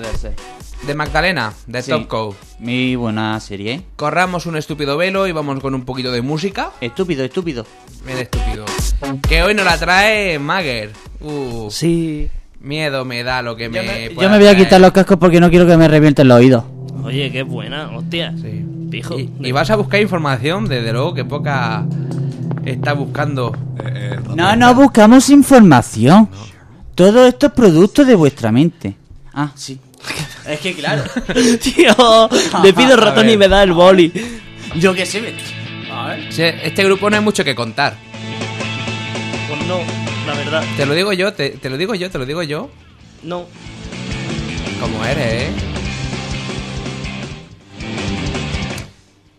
de Magdalena, de Sí. Top Cow. Muy buena serie. Corramos un estúpido velo y vamos con un poquito de música. Estúpido, estúpido. Bien estúpido. Que hoy nos la trae Mager. Uh, Sí. miedo me da lo que me. Yo me, yo me voy a quitar los cascos porque no quiero que me revienten los oídos. Oye, qué buena, hostia. Sí. Pijo. Y, y vas a buscar información, desde luego que poca está buscando. No, no buscamos información. Todo esto es producto de vuestra mente. Ah, sí. es que claro. Tío, le pido ratón y me da el boli. Yo qué sé. me- A ver. Este grupo no hay mucho que contar. Pues no, la verdad. Te lo digo yo, te, te lo digo yo, te lo digo yo. No. Como eres, ¿eh?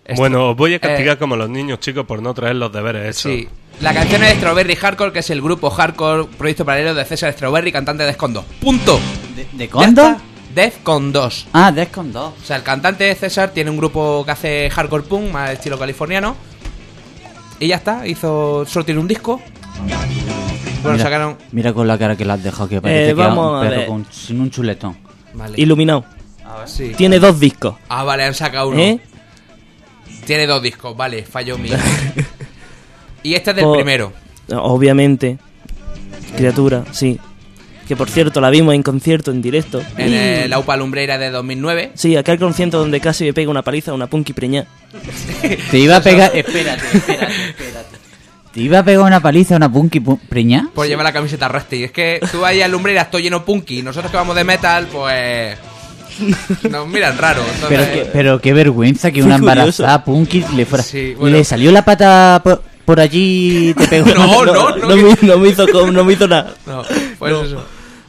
Esto- Bueno, os voy a castigar eh, como los niños chicos por no traer los deberes hechos. Sí. La canción es de Strawberry Hardcore, que es el grupo hardcore proyecto paralelo de César Strawberry, cantante de Defcon 2. ¡Punto! ¿De, de Condo? Defcon 2. Ah, Descon 2. O sea, el cantante de César tiene un grupo que hace hardcore punk, más estilo californiano. Y ya está, hizo. Solo tiene un disco. Bueno, mira, sacaron. mira con la cara que le has dejado que parece Eh, que era vamos un a perro ver. con, sin un chuletón. Vale. Iluminado. Sí. Tiene dos discos. Ah, vale, han sacado uno. ¿Eh? Tiene dos discos, vale, fallo mío. y este es del Por- primero. Obviamente. Criatura, sí. Que por cierto la vimos en concierto en directo. En Y- el Aupa Lumbreira de 2009. Sí, aquel concierto donde casi me pega una paliza a una punky preñá. Te iba a pegar. Espérate, espérate, espérate. Te iba a pegar una paliza a una punky pu- preñá. Por llevar la camiseta Rusty. Es que tú ahí al Lumbreira estoy lleno punky. Nosotros que vamos de metal, pues. Nos miran raro. entonces- Pero, que- pero qué vergüenza que una embarazada punky le fuera. Sí, bueno. Le salió la pata por, por allí y te pegó. No, no, no. no, me, no me hizo, no me hizo nada. No, pues No. eso.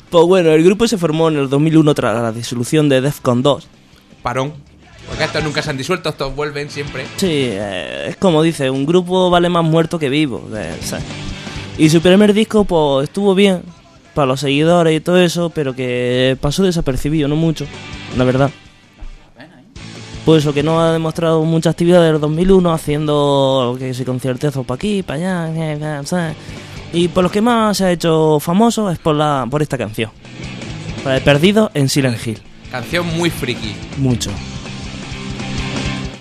Pues bueno, el grupo se formó en el 2001 tras la disolución de Defcon 2. Parón. Porque estos nunca se han disuelto, estos vuelven siempre. Sí, eh, es como dice, un grupo vale más muerto que vivo. eh, o sea. Y su primer disco, pues estuvo bien para los seguidores y todo eso, pero que pasó desapercibido, no mucho, la verdad. Pues eso, que no ha demostrado mucha actividad desde el 2001, haciendo que si conciertazos para aquí, para allá, ¿sabes? Y por los que más se ha hecho famoso es por, la, por esta canción. Para el perdido en Silent Hill. Canción muy friki. Mucho.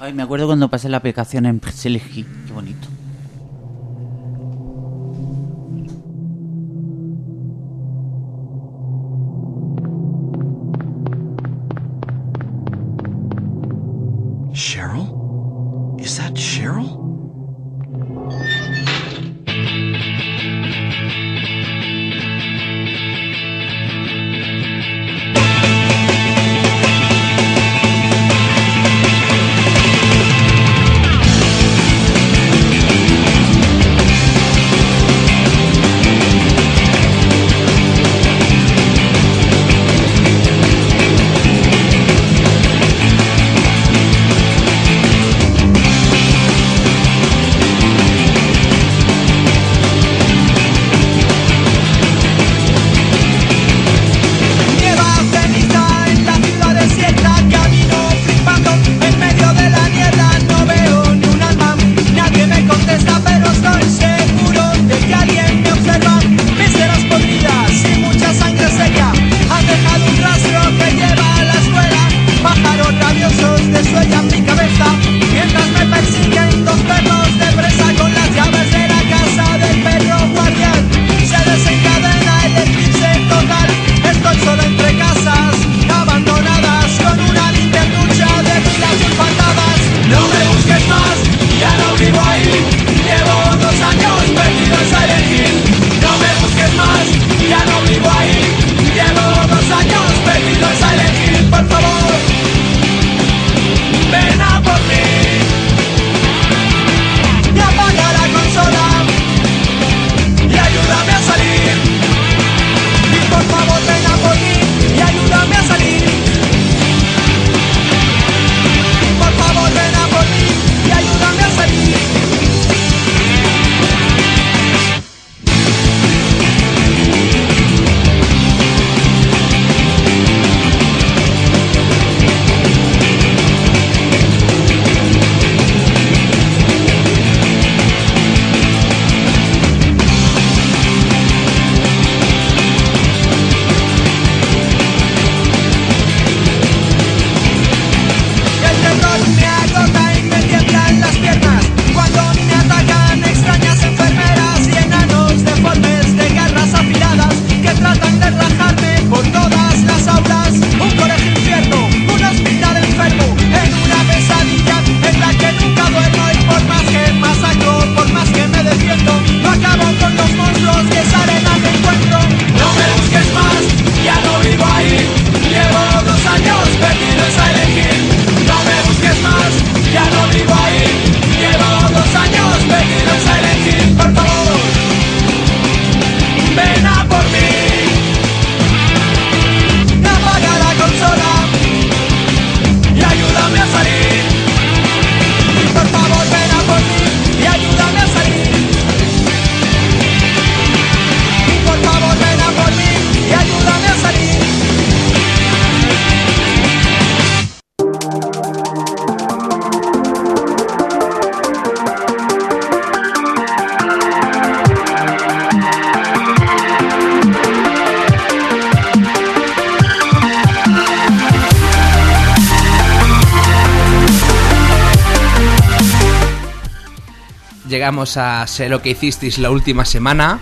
Ay, me acuerdo cuando pasé la aplicación en Silent Hill. Qué bonito. A Sé lo que hicisteis la última semana.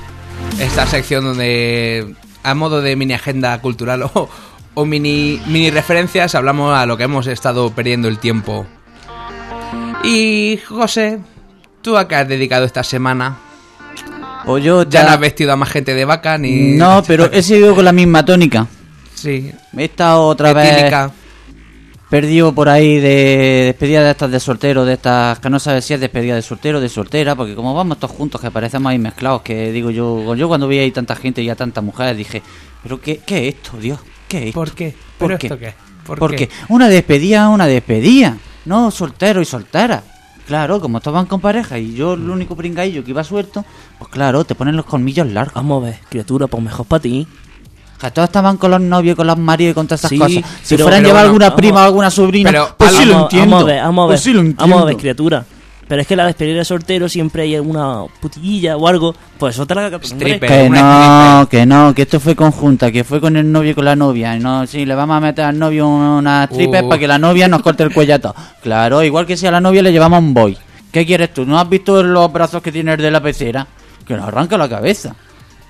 Esta sección donde, a modo de mini agenda cultural o, o mini, mini referencias, hablamos a lo que hemos estado perdiendo el tiempo. Y José, ¿tú a qué has dedicado esta semana? Pues yo Ya no has vestido a más gente de vaca ni. No, pero he seguido con la misma tónica. Sí. He estado otra vez. Perdido por ahí de despedida de estas de soltero, de estas que no sabes si es despedida de soltero o de soltera, porque como vamos todos juntos, que parecemos ahí mezclados, que digo yo, yo cuando vi ahí tanta gente y a tantas mujeres dije, pero qué, qué es esto, Dios, qué es esto? ¿Por qué? ¿Por ¿Pero qué? esto qué? ¿Por Porque qué? una despedida es una despedida, no soltero y soltera. Claro, como estaban con pareja y yo el único pringaillo que iba suelto, pues claro, te ponen los colmillos largos. Vamos a ver, criatura, pues mejor para ti. Que todos estaban con los novios, con los maridos y con todas esas Sí, cosas. Si pero- fueran pero llevar bueno, alguna vamos- prima o alguna sobrina, pero pues sí lo Vamos- entiendo. Vamos a ver, vamos a ver. Pues sí lo vamos a ver, entiendo. criatura. Pero es que la despedida de soltero siempre hay alguna putilla o algo. Pues otra que Stripper. Que una no, que no, que esto fue conjunta, que fue con el novio y con la novia. No, sí, le vamos a meter al novio unas tripes Uh. para que la novia nos corte el cuello a todos. Claro, igual que si a la novia le llevamos un boy. ¿Qué quieres tú? ¿No has visto los brazos que tiene el de la pecera? Que nos arranca la cabeza.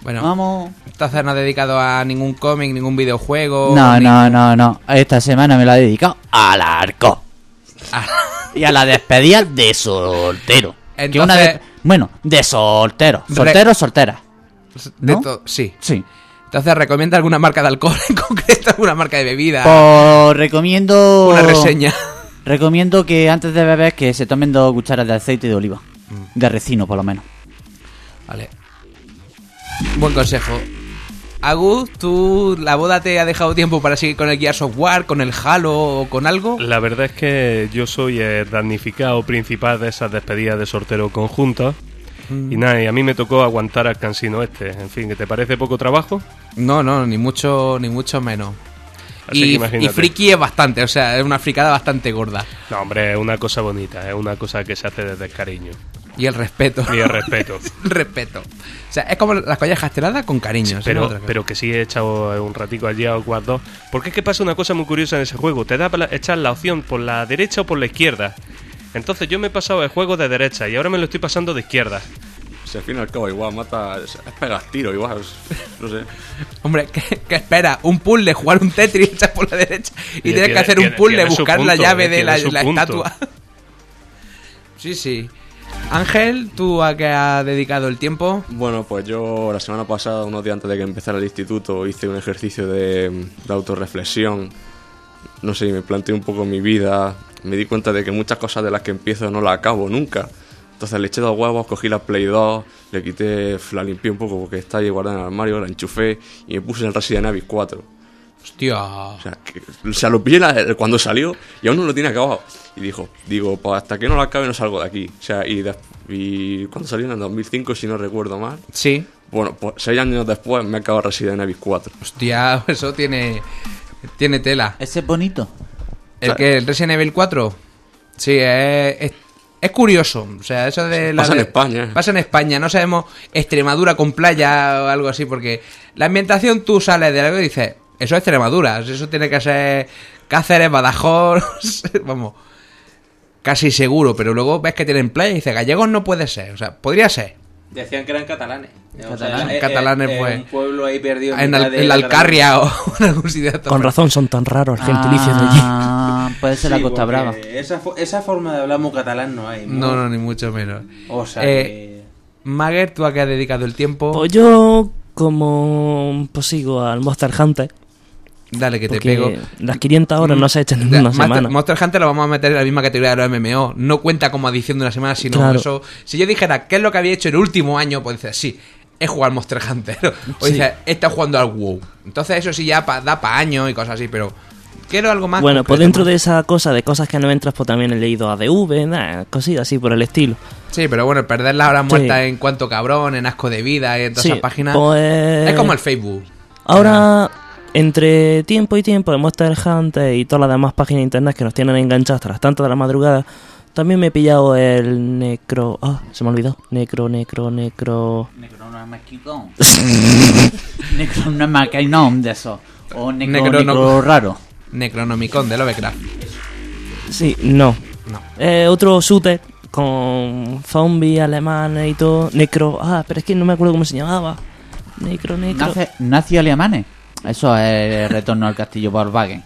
Bueno, Vamos. entonces no has dedicado a ningún cómic, ningún videojuego. No, ni- no, no, no. Esta semana me la he dedicado al arco. Ah, Y a la despedida de soltero. Que Entonces- una de- Bueno, de soltero. Re- Soltero, soltera. de ¿No? to- sí. Sí. Entonces, ¿recomienda alguna marca de alcohol en concreto? ¿Alguna marca de bebida? Pues recomiendo. Una reseña. Recomiendo que antes de beber que se tomen dos cucharas de aceite de oliva. Mm. De recino, por lo menos. Vale. Buen consejo. Agus, ¿tú la boda te ha dejado tiempo para seguir con el Gears of War, con el Halo o con algo? La verdad es que yo soy el damnificado principal de esas despedidas de sortero conjuntas. Mm. Y nada, y a mí me tocó aguantar al cansino este. En fin, ¿que te parece poco trabajo? No, no, ni mucho, ni mucho menos. Y, y friki es bastante, o sea, es una fricada bastante gorda. No, hombre, es una cosa bonita, es una cosa que se hace desde el cariño Y el respeto. y el respeto. el respeto. O sea, es como las collejas teladas con cariño. es pero, pero que sí he echado un ratico allí a 2. Porque es que pasa una cosa muy curiosa en ese juego. Te da para echar la opción por la derecha o por la izquierda. Entonces yo me he pasado el juego de derecha y ahora me lo estoy pasando de izquierda. Si al fin y al cabo igual mata, es, pegas tiro igual, no sé. Hombre, ¿qué, qué espera? Un puzzle, jugar un Tetris echas por la derecha y Tiene- tienes que hacer tiene- un puzzle, tiene buscar la llave eh, de la, tiene estatua. sí, sí. Ángel, ¿tú a qué has dedicado el tiempo? Bueno, pues yo la semana pasada, unos días antes de que empezara el instituto, hice un ejercicio de, de autorreflexión. No sé, me planteé un poco mi vida. Me di cuenta de que muchas cosas de las que empiezo no las acabo nunca. Entonces le eché dos huevos, cogí la Play 2, le quité, la limpié un poco porque está ahí guardada en el armario, la enchufé y me puse en el Resident Evil 4. Hostia. O sea, que, o sea, lo pillé la- cuando salió y aún no lo tiene acabado. Y dijo, digo, pues hasta que no lo acabe no salgo de aquí. O sea, y, de- y cuando salió en el 2005, si no recuerdo mal, Sí. bueno, pues seis años después me acaba Resident Evil 4. Hostia, eso tiene. Tiene tela. Ese es bonito. ¿El que ¿El Resident Evil 4? Sí, es, es, es curioso. O sea, eso de la. Pasa en España. Pasa en España. No sabemos Extremadura con playa o algo así, porque la ambientación tú sales de algo y dices, eso es Extremadura. Eso tiene que ser Cáceres, Badajoz. Vamos. Casi seguro, pero luego ves que tienen playa y dices, gallegos no puede ser. O sea, podría ser. Decían que eran catalanes. Catalanes. eh, eh, Catalanes, eh, pues. Un pueblo ahí perdido. En, Al- en la Alcarria o en algún sitio. Con razón son tan raros el gentilicio de allí. Ah, puede ser la Costa Brava. Esa, esa forma de hablar muy catalán no hay. No, no, ni mucho menos. O sea, Eh, Mager, ¿tú a qué has dedicado el tiempo? Pues yo, como pues sigo al Monster Hunter, Dale, que te pego. las 500 horas no se echan en una Master- semana. Monster Hunter lo vamos a meter en la misma categoría de los MMO. No cuenta como adición de una semana, sino Claro. eso. Si yo dijera qué es lo que había hecho el último año, pues dices, sí, es jugar Monster Hunter. O Sí. dices, estado jugando al WoW. Entonces eso sí ya pa- da para años y cosas así, pero quiero algo más. Bueno, pues dentro más. de esa cosa de cosas que no entras, pues también he leído ADV, nada, cosillas así por el estilo. Sí, pero bueno, perder la hora Sí. muerta en cuanto cabrón, en asco de vida y en todas Sí, esas páginas. pues- Es como el Facebook. Ahora, entre tiempo y tiempo de Monster Hunter y todas las demás páginas de internet que nos tienen enganchados hasta las tantas de la madrugada, también me he pillado el necro... Ah, se me olvidó. Necro, necro, necro... Necronomicon. Necronomicon de eso. O necro, Necrono- necro raro. Necronomicon de Lovecraft. Sí, no. No. Eh, otro shooter con zombies alemanes y todo. Necro. Ah, pero es que no me acuerdo cómo se llamaba. Necro, necro. Nace, nazi alemanes. Eso es el retorno al castillo Volkswagen.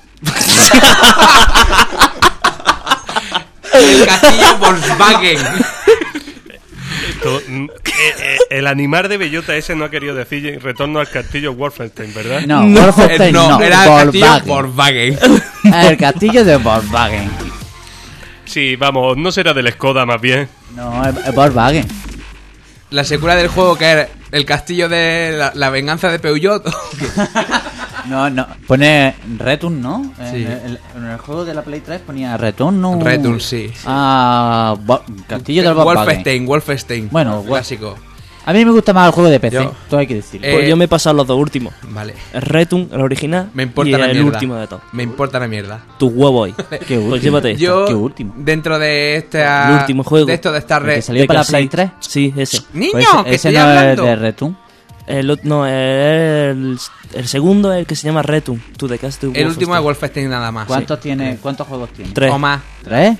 El castillo Volkswagen. Esto, mm, eh, eh, el animal de bellota ese no ha querido decir retorno al castillo Wolfenstein, ¿verdad? No, No, Wolfenstein no, no, era el castillo Volkswagen. El castillo de Volkswagen. Sí, vamos, no será del Skoda más bien. No, es Volkswagen. La secuela del juego que era el castillo de la, la venganza de Peugeot. No, no. Pone Return, ¿no? Sí. En, el, en el juego de la Play 3 ponía Return, ¿no? Return, sí. Ah, Castillo del. Wolfenstein, Wolfenstein. Bueno, clásico. A mí me gusta más el juego de PC, Yo- todo hay que decirlo. Eh, Pues yo me he pasado los dos últimos. Vale. El Return, el original. Me importa y la el mierda. último de todos. Me importa la mierda. Tu huevo ahí. Qué último. Pues llévate esto. Yo, qué último. dentro de este. El último juego. De esto de estar. ¿El que salió de para la Play 3? Sí, ese. ¡Niño! Pues ¡Que ese estoy no hablando! es de Return. El, no, el, el segundo es el que se llama Return. To the Castle El último es Wolfenstein. Nada más. ¿Cuántos tiene? ¿Cuántos juegos tiene? Tres. O más. ¿Tres?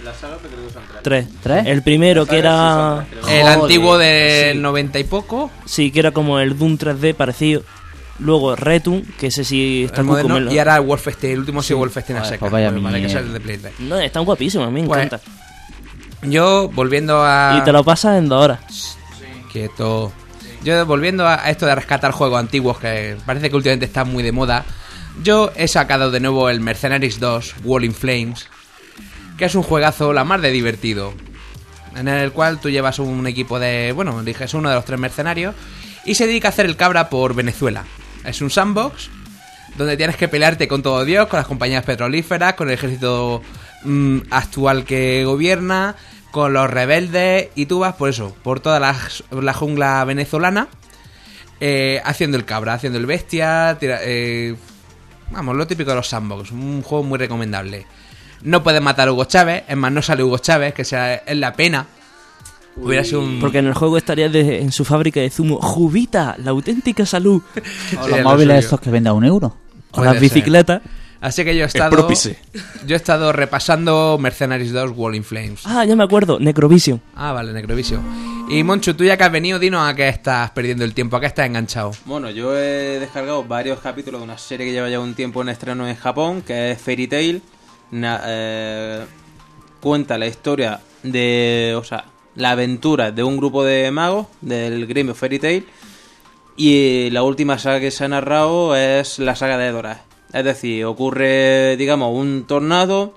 Tres. ¿Tres? El primero que era. El antiguo de sí. 90 y poco. Sí, que era como el Doom 3D parecido. Luego Return, que ese sí está El muy moderno, como el- y ahora Wolfenstein. El último sí, Wolfenstein a seca. pues vaya vale, que el de Play 3. No, están guapísimos, a mí me Pues, encanta. Yo, volviendo a. Y te lo pasas en dos horas. Quieto. Yo volviendo a esto de rescatar juegos antiguos que parece que últimamente están muy de moda. Yo he sacado de nuevo el Mercenaries 2 Wall in Flames, que es un juegazo la más de divertido, en el cual tú llevas un equipo de, bueno, eliges uno de los tres mercenarios y se dedica a hacer el cabra por Venezuela. Es un sandbox donde tienes que pelearte con todo Dios, con las compañías petrolíferas, con el ejército mm, actual que gobierna, con los rebeldes, y tú vas por eso, por toda la, la jungla venezolana, eh, haciendo el cabra, haciendo el bestia, tira- eh, vamos, lo típico de los sandbox, un juego muy recomendable. No puedes matar a Hugo Chávez, es más, no sale Hugo Chávez, que sea, es la pena. Hubiera sido un... Porque en el juego estaría de- en su fábrica de zumo. Jubita, la auténtica salud. O los es lo móviles estos que venden a un euro. O Puede las ser. Así que yo he estado... propice. Yo he estado repasando Mercenaries 2 Wall in Flames. Ah, ya me acuerdo. Necrovision. Ah, vale, Necrovision. Y Monchu, tú ya que has venido, dinos a qué estás perdiendo el tiempo, a qué estás enganchado. Bueno, yo he descargado varios capítulos de una serie que lleva ya un tiempo en estreno en Japón, que es Fairy Tail. Eh, cuenta la historia de, o sea, la aventura de un grupo de magos del gremio Fairy Tail. Y la última saga que se ha narrado es la saga de Dora. Es decir, ocurre, digamos, un tornado,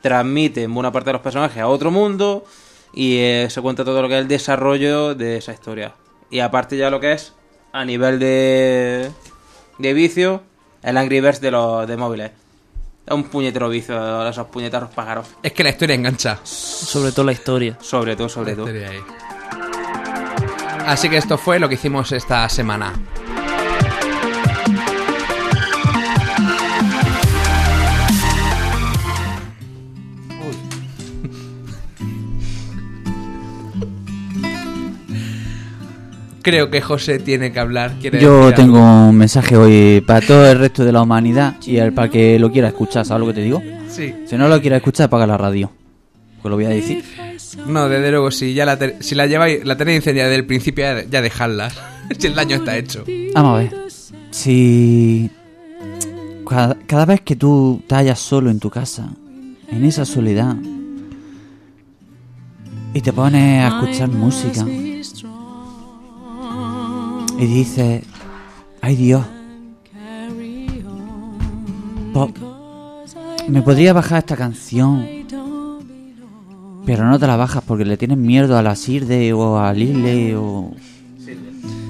transmite buena parte de los personajes a otro mundo y eh, se cuenta todo lo que es el desarrollo de esa historia. Y aparte ya lo que es, a nivel de, de vicio, el Angry Birds de los de móviles. Es un puñetero vicio, esos puñeteros pájaros. Es que la historia engancha. Sobre todo la historia. Sobre todo, sobre todo. Así que esto fue lo que hicimos esta semana. Creo que José tiene que hablar. Yo tengo algo. un mensaje hoy para todo el resto de la humanidad y el para que lo quiera escuchar, ¿sabes lo que te digo? Sí. Si no lo quiere escuchar, apaga la radio. Pues lo voy a decir. No, desde luego, si ya la, si la lleváis, la tenéis encendida desde el principio, ya, ya dejadla. si el daño está hecho. Vamos a ver. Si cada, cada vez que tú te hallas solo en tu casa, en esa soledad, y te pones a escuchar música, y dices, ay Dios, me podría bajar esta canción, pero no te la bajas porque le tienes miedo a la Sirde o a Lile o...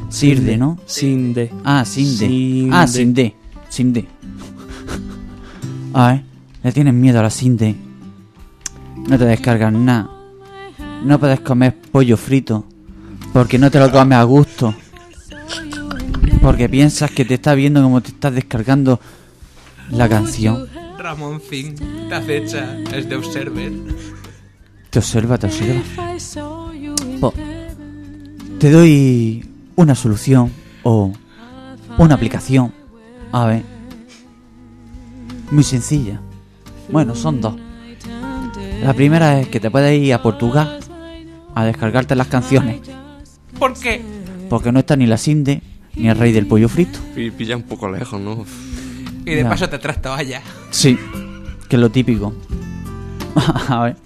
Sirde, ¿no? Sin de. Ah, sin D. Sin Ah, D. sin D. Sin D. Ay, le tienes miedo a la sin D. No te descargas nada. No puedes comer pollo frito. Porque no te lo comes a gusto. Porque piensas que te está viendo como te estás descargando la canción. Ramón Zin, te acecha, es de Observer. Te observa, te observa. Po- te doy una solución o una aplicación. A ver. Muy sencilla. Bueno, son dos. La primera es que te puedes ir a Portugal a descargarte las canciones. ¿Por qué? Porque no está ni la Sinde ni el rey del pollo frito. Pi- Pilla un poco lejos, ¿no? Y de Ya. paso te traes toalla. Sí, que es lo típico. a ver.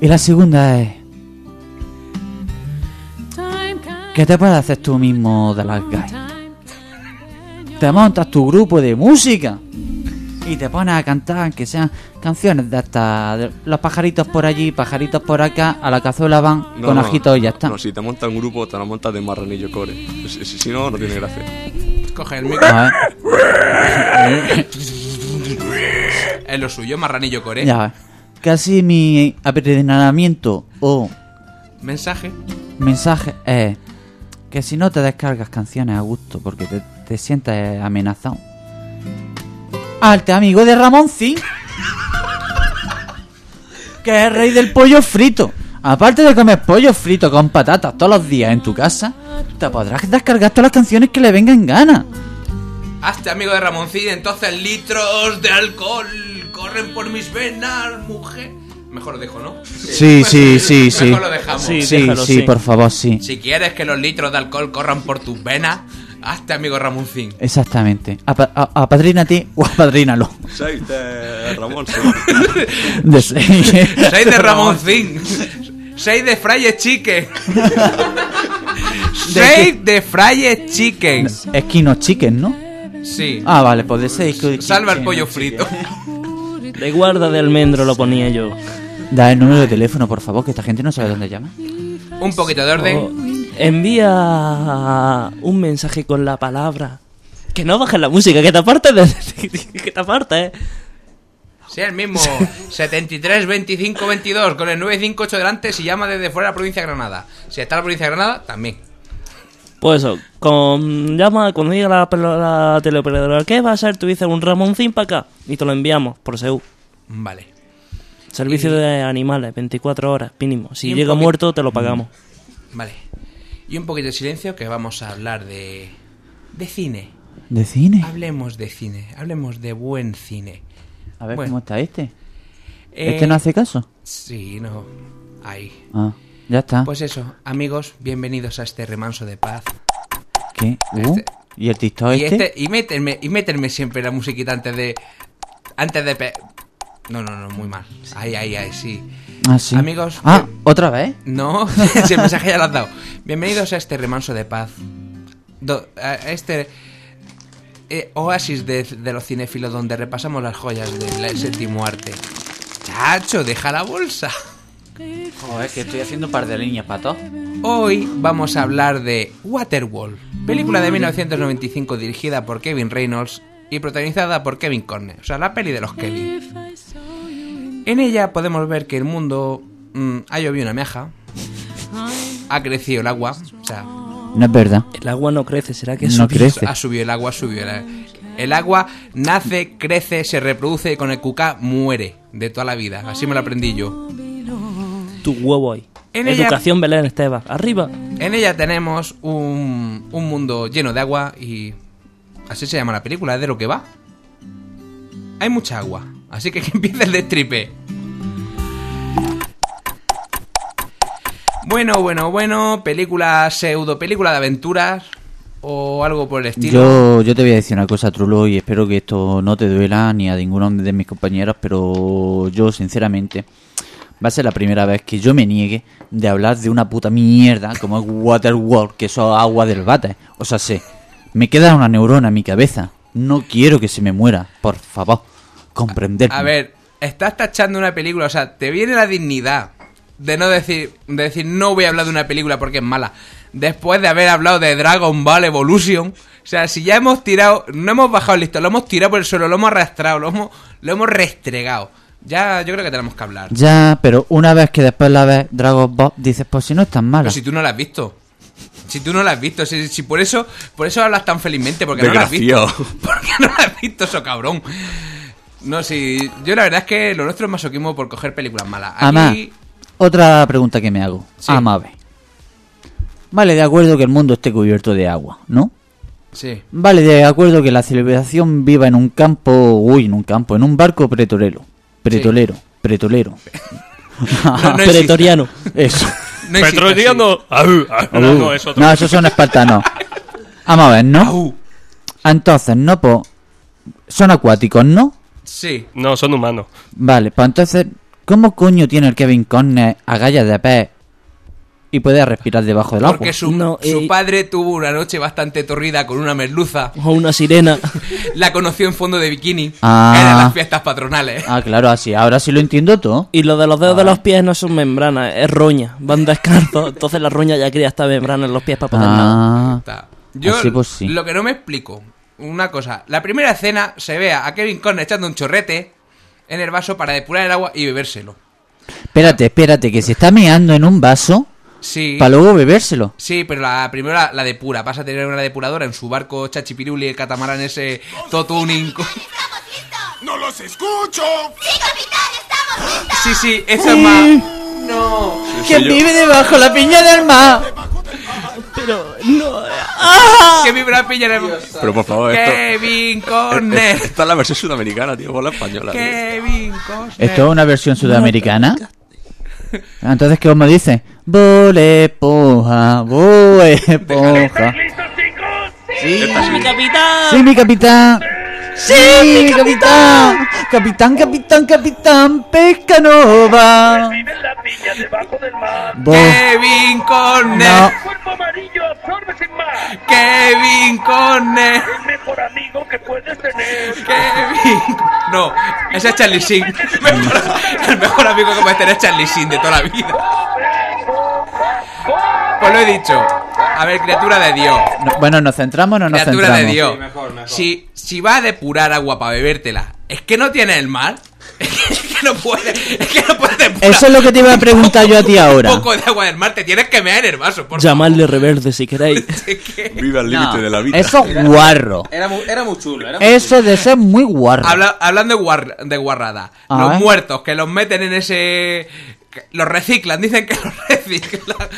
Y la segunda es... ¿Qué te puedes hacer tú mismo de las guys? Te montas tu grupo de música y te pones a cantar, que sean canciones de hasta de los pajaritos por allí, pajaritos por acá, a la cazuela van No, con no, ajitos y ya está. No, si te montas un grupo, te lo montas de marranillo core. Si, si- si no, no tiene gracia. Coge el micro. A ver, Es lo suyo, marranillo core. ya ves. Casi mi apedrenamiento o Mensaje. mensaje es que si no te descargas canciones a gusto porque te, te sientes amenazado. Alte amigo de Ramoncín. que es rey del pollo frito. Aparte de comer pollo frito con patatas todos los días en tu casa, te podrás descargar todas las canciones que le vengan gana. Hazte amigo de Ramoncín, entonces litros de alcohol corren por mis venas, mujer. Mejor lo dejo, ¿no? Sí, sí, sí, sí. Mejor lo dejamos. Sí. Sí, déjalo, sí, sí. por favor, sí. Si quieres que los litros de alcohol corran por tus venas, hazte amigo Ramoncín. Exactamente. Apadrínate o apadrínalo. Seis de Ramón. De- Seis de Ramoncín. Seis de Fried Chicken. Seis de Fried Chicken. Esquino chicken, ¿no? Sí. Ah, vale, pues de seis. que- Salva el pollo frito. De guarda de almendro lo ponía yo. Da el número de teléfono, por favor, que esta gente no sabe dónde llama. Un poquito de orden. Envía un mensaje con la palabra. Que no bajes la música, que te apartes de... que te apartes. Sí, el mismo. 73 25 22 con el 958 delante si llama desde fuera de la provincia de Granada. Si está en la provincia de Granada, también. Pues eso, con, llama cuando diga la, la teleoperadora, ¿qué va a ser? Tú dices un Ramoncín para acá y te lo enviamos por SEU. Vale. Servicio de animales, 24 horas mínimo. Si llega poquito- muerto, te lo pagamos. Vale. Y un poquito de silencio que vamos a hablar de. de cine. ¿De cine? Hablemos de cine. Hablemos de buen cine. A ver Bueno. cómo está este. Eh, ¿Este no hace caso? Sí, no. Ahí. Ah, ya está. Pues eso, amigos, bienvenidos a este remanso de paz. ¿Qué? Uh, este- ¿Y el TikTok Y, este? este, y, meterme, y meterme siempre la musiquita antes de. Antes de. pe- No, no, no, muy mal. Ahí, ahí, ahí, sí. Ah, sí. Amigos, Ah, bien- ¿otra vez? No, si el mensaje ya lo has dado. Bienvenidos a este remanso de paz. Do- a este eh, oasis de, de los cinéfilos donde repasamos las joyas del séptimo arte. Chacho, deja la bolsa. Joder, que estoy haciendo un par de líneas para todo. Hoy vamos a hablar de Waterworld, película de 1995 dirigida por Kevin Reynolds y protagonizada por Kevin Conner, o sea, la peli de los Kevin. En ella podemos ver que el mundo mm, ha llovido una meja, ha crecido el agua, o sea, No es verdad. El agua no crece, ¿será que No subió? crece. ha subido el agua, ha subido el, el agua, nace, crece, se reproduce y con el cucá muere de toda la vida. Así me lo aprendí yo. Tu huevo ahí. En ella- Educación Belén Esteban. Arriba. En ella tenemos un, un mundo lleno de agua y así se llama la película, es de lo que va. Hay mucha agua, así que que empiece el destripe. Bueno, bueno, bueno, película pseudo, película de aventuras o algo por el estilo. Yo, yo te voy a decir una cosa, Trulo, y espero que esto no te duela ni a ninguno de mis compañeros, pero yo, sinceramente, va a ser la primera vez que yo me niegue de hablar de una puta mierda como es Waterworld, que eso es agua del bate. O sea, sé, me queda una neurona en mi cabeza. No quiero que se me muera, por favor, comprender. A ver, estás tachando una película, o sea, te viene la dignidad de no decir, de decir no voy a hablar de una película porque es mala. Después de haber hablado de Dragon Ball Evolution, o sea, si ya hemos tirado, no hemos bajado listo, lo hemos tirado por el suelo, lo hemos arrastrado, lo hemos, lo hemos restregado. Ya, yo creo que tenemos que hablar. Ya, pero una vez que después la ves Dragon Ball, dices, pues si no es tan mala. Pero si tú no la has visto. Si tú no la has visto, si, si por eso por eso hablas tan felizmente, porque no la has visto. Porque no la has visto, eso cabrón. No, si yo la verdad es que lo nuestro es masoquismo por coger películas malas. Aquí, Ama, otra pregunta que me hago. Sí. Amabe. Vale, de acuerdo que el mundo esté cubierto de agua, ¿no? sí. Vale, de acuerdo que la civilización viva en un campo, uy, en un campo, en un barco pretolero. Pretolero, pretolero. No, no existe. Pretoriano. Eso. No. Uh, No, es otro. no, esos son espartanos. Vamos a ver, ¿no? Entonces, no, pues. Son acuáticos, ¿no? Sí. No, son humanos. Vale, pues entonces, ¿cómo coño tiene el Kevin Conner agallas de pez y puede respirar debajo del agua? Porque su, No, su eh, padre tuvo una noche bastante torrida con una merluza. O una sirena. La conoció en fondo de bikini. Ah. Eran las fiestas patronales. Ah, claro, así. Ahora sí lo entiendo todo. Y lo de los dedos de los pies no son membranas, es roña. Van descalzos. Entonces la roña ya crea esta membrana en los pies para poder nadar. Ah, Está. Yo Así pues sí. lo que no me explico, una cosa, la primera escena se ve a Kevin Conner echando un chorrete en el vaso para depurar el agua y bebérselo. espérate, espérate, que se está meando en un vaso Sí. para luego bebérselo. Sí, pero la primera la depura. Pasa a tener una depuradora en su barco chachipiruli, el catamarán ese totuning. ¡No los escucho! Sí, sí, eso es más. No. ¿Quién vive debajo la piña del mar? Pero no. Vibra piña en el... Pero por favor, esto. Kevin Conner. Esta es la versión sudamericana, tío, por la española. Kevin Conner. ¿Esto es una versión sudamericana? Entonces, ¿qué me dice? Vole, poja, vole, poja. Sí, ¡Mi capitán! sí, mi capitán. Sí, mi capitán. Capitán, capitán, capitán, Pescanova. Vos- Kevin Conner. No, Cuerpo amarillo absorbe sin más. Kevin Conner. El mejor amigo que puedes tener. Kevin. No, ese es Charlie Sheen. El mejor amigo que puedes tener es Charlie Sheen de toda la vida. Pues lo he dicho. A ver, criatura de Dios. no, bueno, nos centramos o no nos Criatura centramos. de Dios. Sí, mejor, mejor. Si, si vas a depurar agua para bebértela, ¿es que no tienes el mar? Es que, no puedes. Es que no puedes depurar. Eso es lo que te iba a preguntar yo a ti ahora. Un poco de agua del mar, te tienes que mear en el vaso, por Llamadle reverde si queréis. Vive al límite No, de la vida. eso es guarro. Era muy, era muy chulo. Era muy Eso de ser muy guarro. Habla- hablando de, guar- de guarrada, A los muertos que los meten en ese. los reciclan, dicen que los reciclan.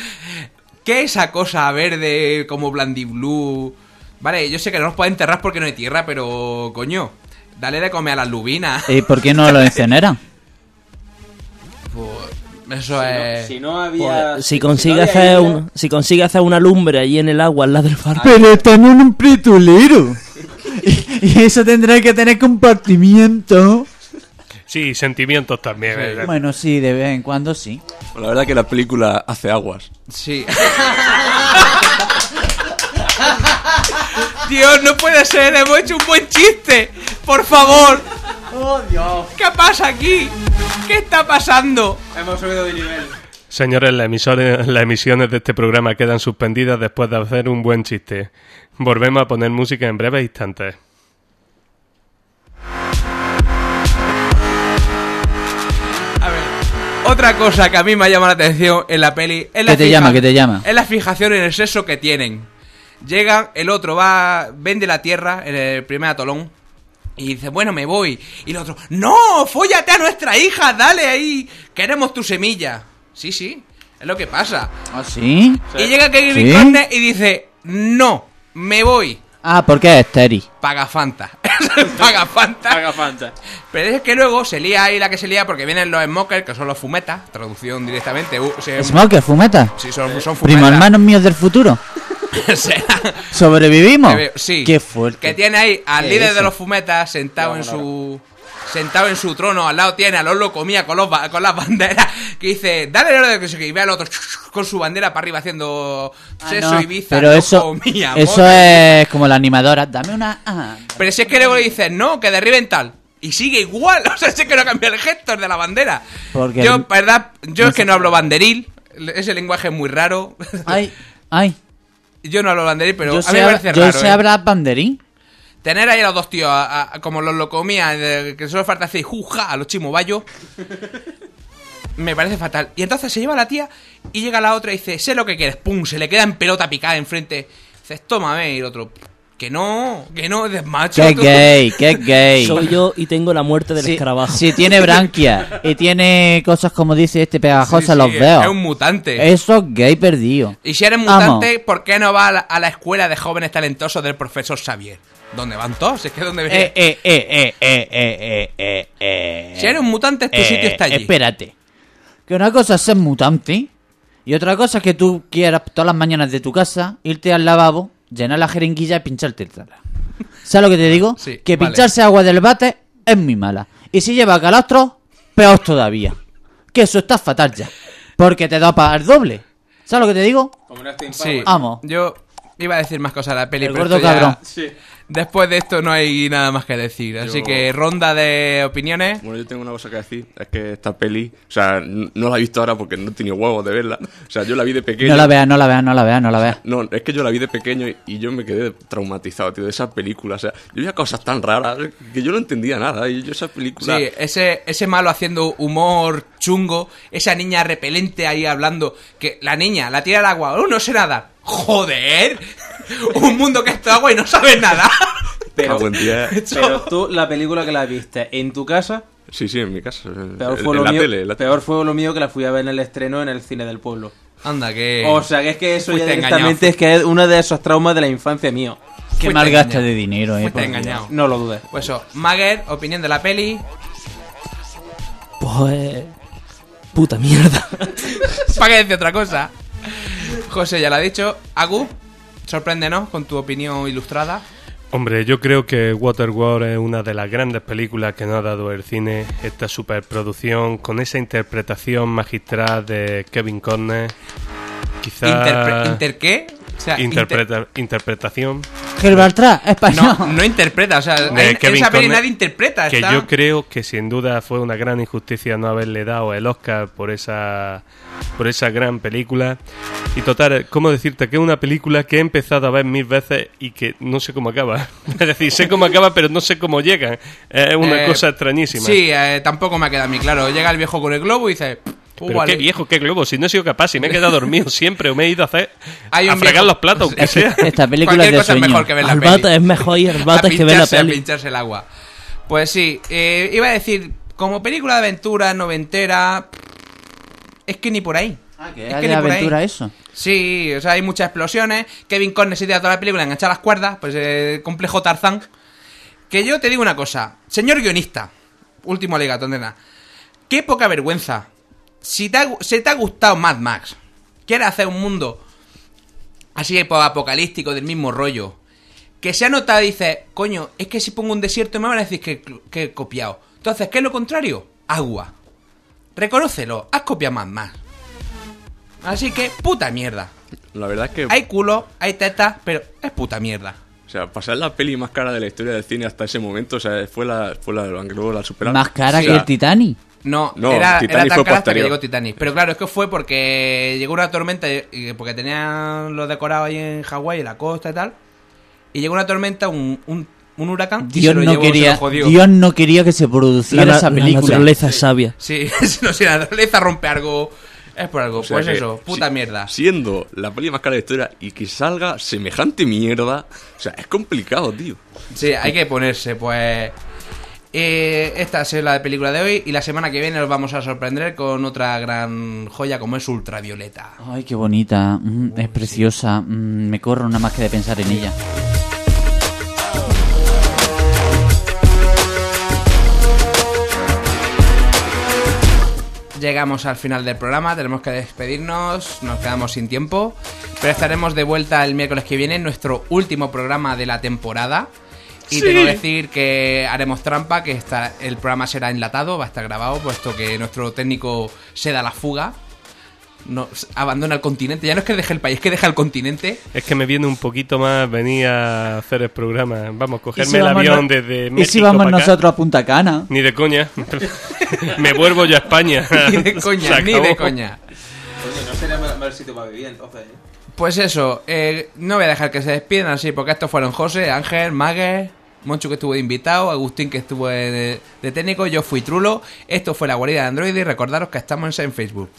¿Qué es esa cosa verde como blandiblue? Vale, yo sé que no los puede enterrar porque no hay tierra, pero coño, dale de comer a las lubinas. ¿Y por qué no lo incineran? Pues, eso es. Si no había. Pues, si no consigue había hacer hilo, un, si consigue hacer una lumbre allí en el agua al lado del barco. Pero están en un pretulero. Y, y eso tendrá que tener compartimiento. Sí, sentimientos también. eh. Bueno, sí, de vez en cuando sí. La verdad que la película hace aguas. Sí. Dios, no puede ser, hemos hecho un buen chiste. Por favor. Oh, Dios. ¿Qué pasa aquí? ¿Qué está pasando? Hemos subido de nivel. Señores, las emisiones, las emisiones de este programa quedan suspendidas después de hacer un buen chiste. Volvemos a poner música en breves instantes. Otra cosa que a mí me ha llamado la atención en la peli es la ¿Qué te llama? ¿Qué te llama? Es la fijación en el sexo que tienen. Llegan, el otro va, vende la tierra en el primer atolón y dice, bueno, me voy. Y el otro, no, fóllate a nuestra hija, dale ahí, queremos tu semilla. Sí, sí, es lo que pasa. ¿Ah, sí? Y llega Kevin ¿Sí? Y dice, no, me voy. Ah, porque es estéril. Paga Fanta. Paga Fanta. Haga Fanta. Pero es que luego se lía ahí la que se lía porque vienen los smokers, que son los fumetas, traducción directamente. uh, se- Smoker, fumeta. Sí, son, son fumetas. Primo hermanos míos del futuro. ¿Sobrevivimos? que sí. Qué fuerte. Que tiene ahí al ¿Qué líder es de eso? los fumetas sentado en su. Sentado en su trono, al lado tiene a los comía con, los, ba- con las banderas. Que dice, dale orden que se que y ve al otro con su bandera para arriba haciendo Ah, seso no, y biza. Pero eso, mía, eso es como la animadora. Dame una. ah. Pero si es que luego le dicen, no, que derriben tal. Y sigue igual. O sea, si es que no cambia el gesto de la bandera. Porque yo, el- verdad, yo no es que sé. no hablo banderil. Ese lenguaje es muy raro. Ay, ay. Yo no hablo banderil, pero Yo a sé, mí me habla- parece yo raro. sé ¿eh? hablar banderín. Tener ahí a los dos tíos, a- a- como los locomías, de- que solo falta decir juja a los chimobayos, me parece fatal. Y entonces se lleva la tía y llega la otra y dice, sé lo que quieres, pum, se le queda en pelota picada enfrente. Dices, tómame, y el otro, que no, que no, desmacho. Qué tú". gay, qué gay. Soy yo y tengo la muerte del escarabajo. si tiene branquia y tiene cosas como dice este pegajosa sí, los veo. Es un mutante. Eso es gay perdido. Y si eres Vamos. mutante, ¿por qué no vas a la, a la escuela de jóvenes talentosos del profesor Xavier? ¿Dónde van todos? Es que donde Eh, eh, eh, eh, eh, eh, eh, eh. Si eres un mutante, tu Eh, sitio está allí. Espérate. Que una cosa es ser mutante Y otra cosa es que tú quieras todas las mañanas de tu casa irte al lavabo, llenar la jeringuilla y pincharte el tala. ¿Sabes lo que te digo? Sí, que vale. pincharse agua del bate es muy mala. Y si lleva calostro, peor todavía. Que eso está fatal ya. Porque te da para el doble. ¿Sabes lo que te digo? Como no estoy en Sí. Vamos. Yo iba a decir más cosas de la peli, El pero gordo ya- cabrón. Sí. Después de esto no hay nada más que decir. Así Yo- que ronda de opiniones. Bueno, yo tengo una cosa que decir, es que esta peli, o sea, no la he visto ahora porque no he tenido huevos de verla. O sea, yo la vi de pequeño. No la veas, no la veas, no la veas, no la veas. No, es que yo la vi de pequeño y, y yo me quedé traumatizado, tío, de esa película. O sea, yo veía cosas tan raras que yo no entendía nada. Y yo esa película... Sí, ese, ese malo haciendo humor chungo, esa niña repelente ahí hablando, que la niña la tira al agua, oh, no sé nada. Joder, un mundo que es todo agua y no sabes nada. Pero, Cago en diez. pero tú, la película que la viste en tu casa, Sí, sí, en mi casa. en- peor fue, lo la mío, tele, la peor fue lo mío que la fui a ver en el estreno en el cine del pueblo. Anda, que... O sea, que es que eso ya directamente engañado. es que es uno de esos traumas de la infancia mío. Qué mal gasta de dinero, eh. Engañado. No lo dudes. Pues eso, Mager, opinión de la peli. Pues. Puta mierda. ¿Para qué decir otra cosa? José ya lo ha dicho. Agu, sorpréndenos con tu opinión ilustrada. Hombre, yo creo que Waterworld es una de las grandes películas que nos ha dado el cine. Esta superproducción con esa interpretación magistral de Kevin Conner. Quizá Interpre- ¿Inter qué? O sea, interpreta- interpretación Gibraltar, inter- español. no, no interpreta, o sea, de en Kevin esa peli Conner, nadie interpreta. que está- yo creo que sin duda fue una gran injusticia no haberle dado el Oscar por esa por esa gran película y total cómo decirte que es una película que he empezado a ver mil veces y que no sé cómo acaba es decir sé cómo acaba pero no sé cómo llega es una Eh, cosa extrañísima Sí, eh, tampoco me ha quedado a mí claro. Llega el viejo con el globo y dice... "Pues pero vale". qué viejo, qué globo, si no he sido capaz, si me he quedado dormido siempre o me he ido a hacer Hay a fregar viejo- los platos, aunque sea. Esta película Cualquier es de cosa es sueño. mejor que ver la Al peli. bata es mejor y el bata a es que ve la pincharse, a peli. pincharse el agua. Pues sí, eh, iba a decir, como película de aventura noventera, es que ni por ahí. Ah, que Es es que de ni por ahí. aventura eso. Sí, o sea, hay muchas explosiones. Kevin Conner se tira toda la película enganchar las cuerdas, pues eh, complejo Tarzán. Que yo te digo una cosa, señor guionista, último alegato, nena. Qué poca vergüenza. Si te ha, si te ha gustado Mad Max, quieres hacer un mundo así apocalíptico del mismo rollo, que se ha notado y dices, coño, es que si pongo un desierto me van a decir que, que he copiado. Entonces, ¿qué es lo contrario? Agua. Reconócelo, has copiado Mad Max. Así que, puta mierda. La verdad es que, Hay culo, hay tetas, pero es puta mierda. o sea, pasar la peli más cara de la historia del cine hasta ese momento, o sea, fue la, fue la de Van Gogh, la superaron. Más cara Sí. que el Titanic. No, No, era, Titanic era tan fue cara hasta que llegó Titanic. Pero claro, es que fue porque llegó una tormenta, y- porque tenían los decorados ahí en Hawái, en la costa y tal. Y llegó una tormenta, un, un, un huracán, y Dios se lo no llevó, se lo quería. Dios no quería que se La, produciera esa la película. naturaleza es sabia. Sí, no sé, la naturaleza rompe algo. Es por algo. O sea pues eso, puta si- mierda. Siendo la peli más cara de la historia y que salga semejante mierda, o sea, es complicado, tío. Sí, hay que ponerse, pues. Eh, esta es la película de hoy y la semana que viene os vamos a sorprender con otra gran joya como es Ultravioleta. Ay, qué bonita. mm, es preciosa. mm, me corro nada más que de pensar en ella. Llegamos al final del programa, tenemos que despedirnos, nos quedamos sin tiempo, pero estaremos de vuelta el miércoles que viene en nuestro último programa de la temporada. Y tengo que decir que haremos trampa, que está, el programa será enlatado, va a estar grabado, puesto que nuestro técnico se da la fuga, no, abandona el continente. Ya no es que deje el país, es que deja el continente. Es que me viene un poquito más venir a hacer el programa. Vamos, cogerme si el vamos avión no- desde ¿Y México si vamos acá. nosotros a Punta Cana? Ni de coña. me vuelvo yo a España. Ni de coña, ni de coña. Oye, no sería mal, mal sitio para vivir entonces. ¿eh? Pues eso, eh, no voy a dejar que se despidan así, porque estos fueron José, Ángel, Mague, Moncho que estuvo de invitado, Agustín que estuvo de, de técnico, yo fui Trulo. Esto fue la guarida de Android y recordaros que estamos en Facebook,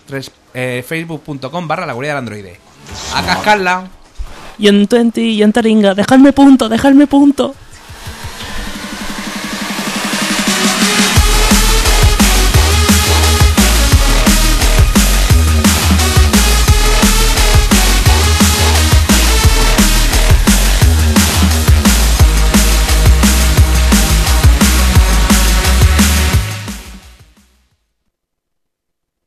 eh, facebook.com barra la guarida del Androide. A cascarla. Y en Twenty y en Taringa, dejadme punto, dejadme punto.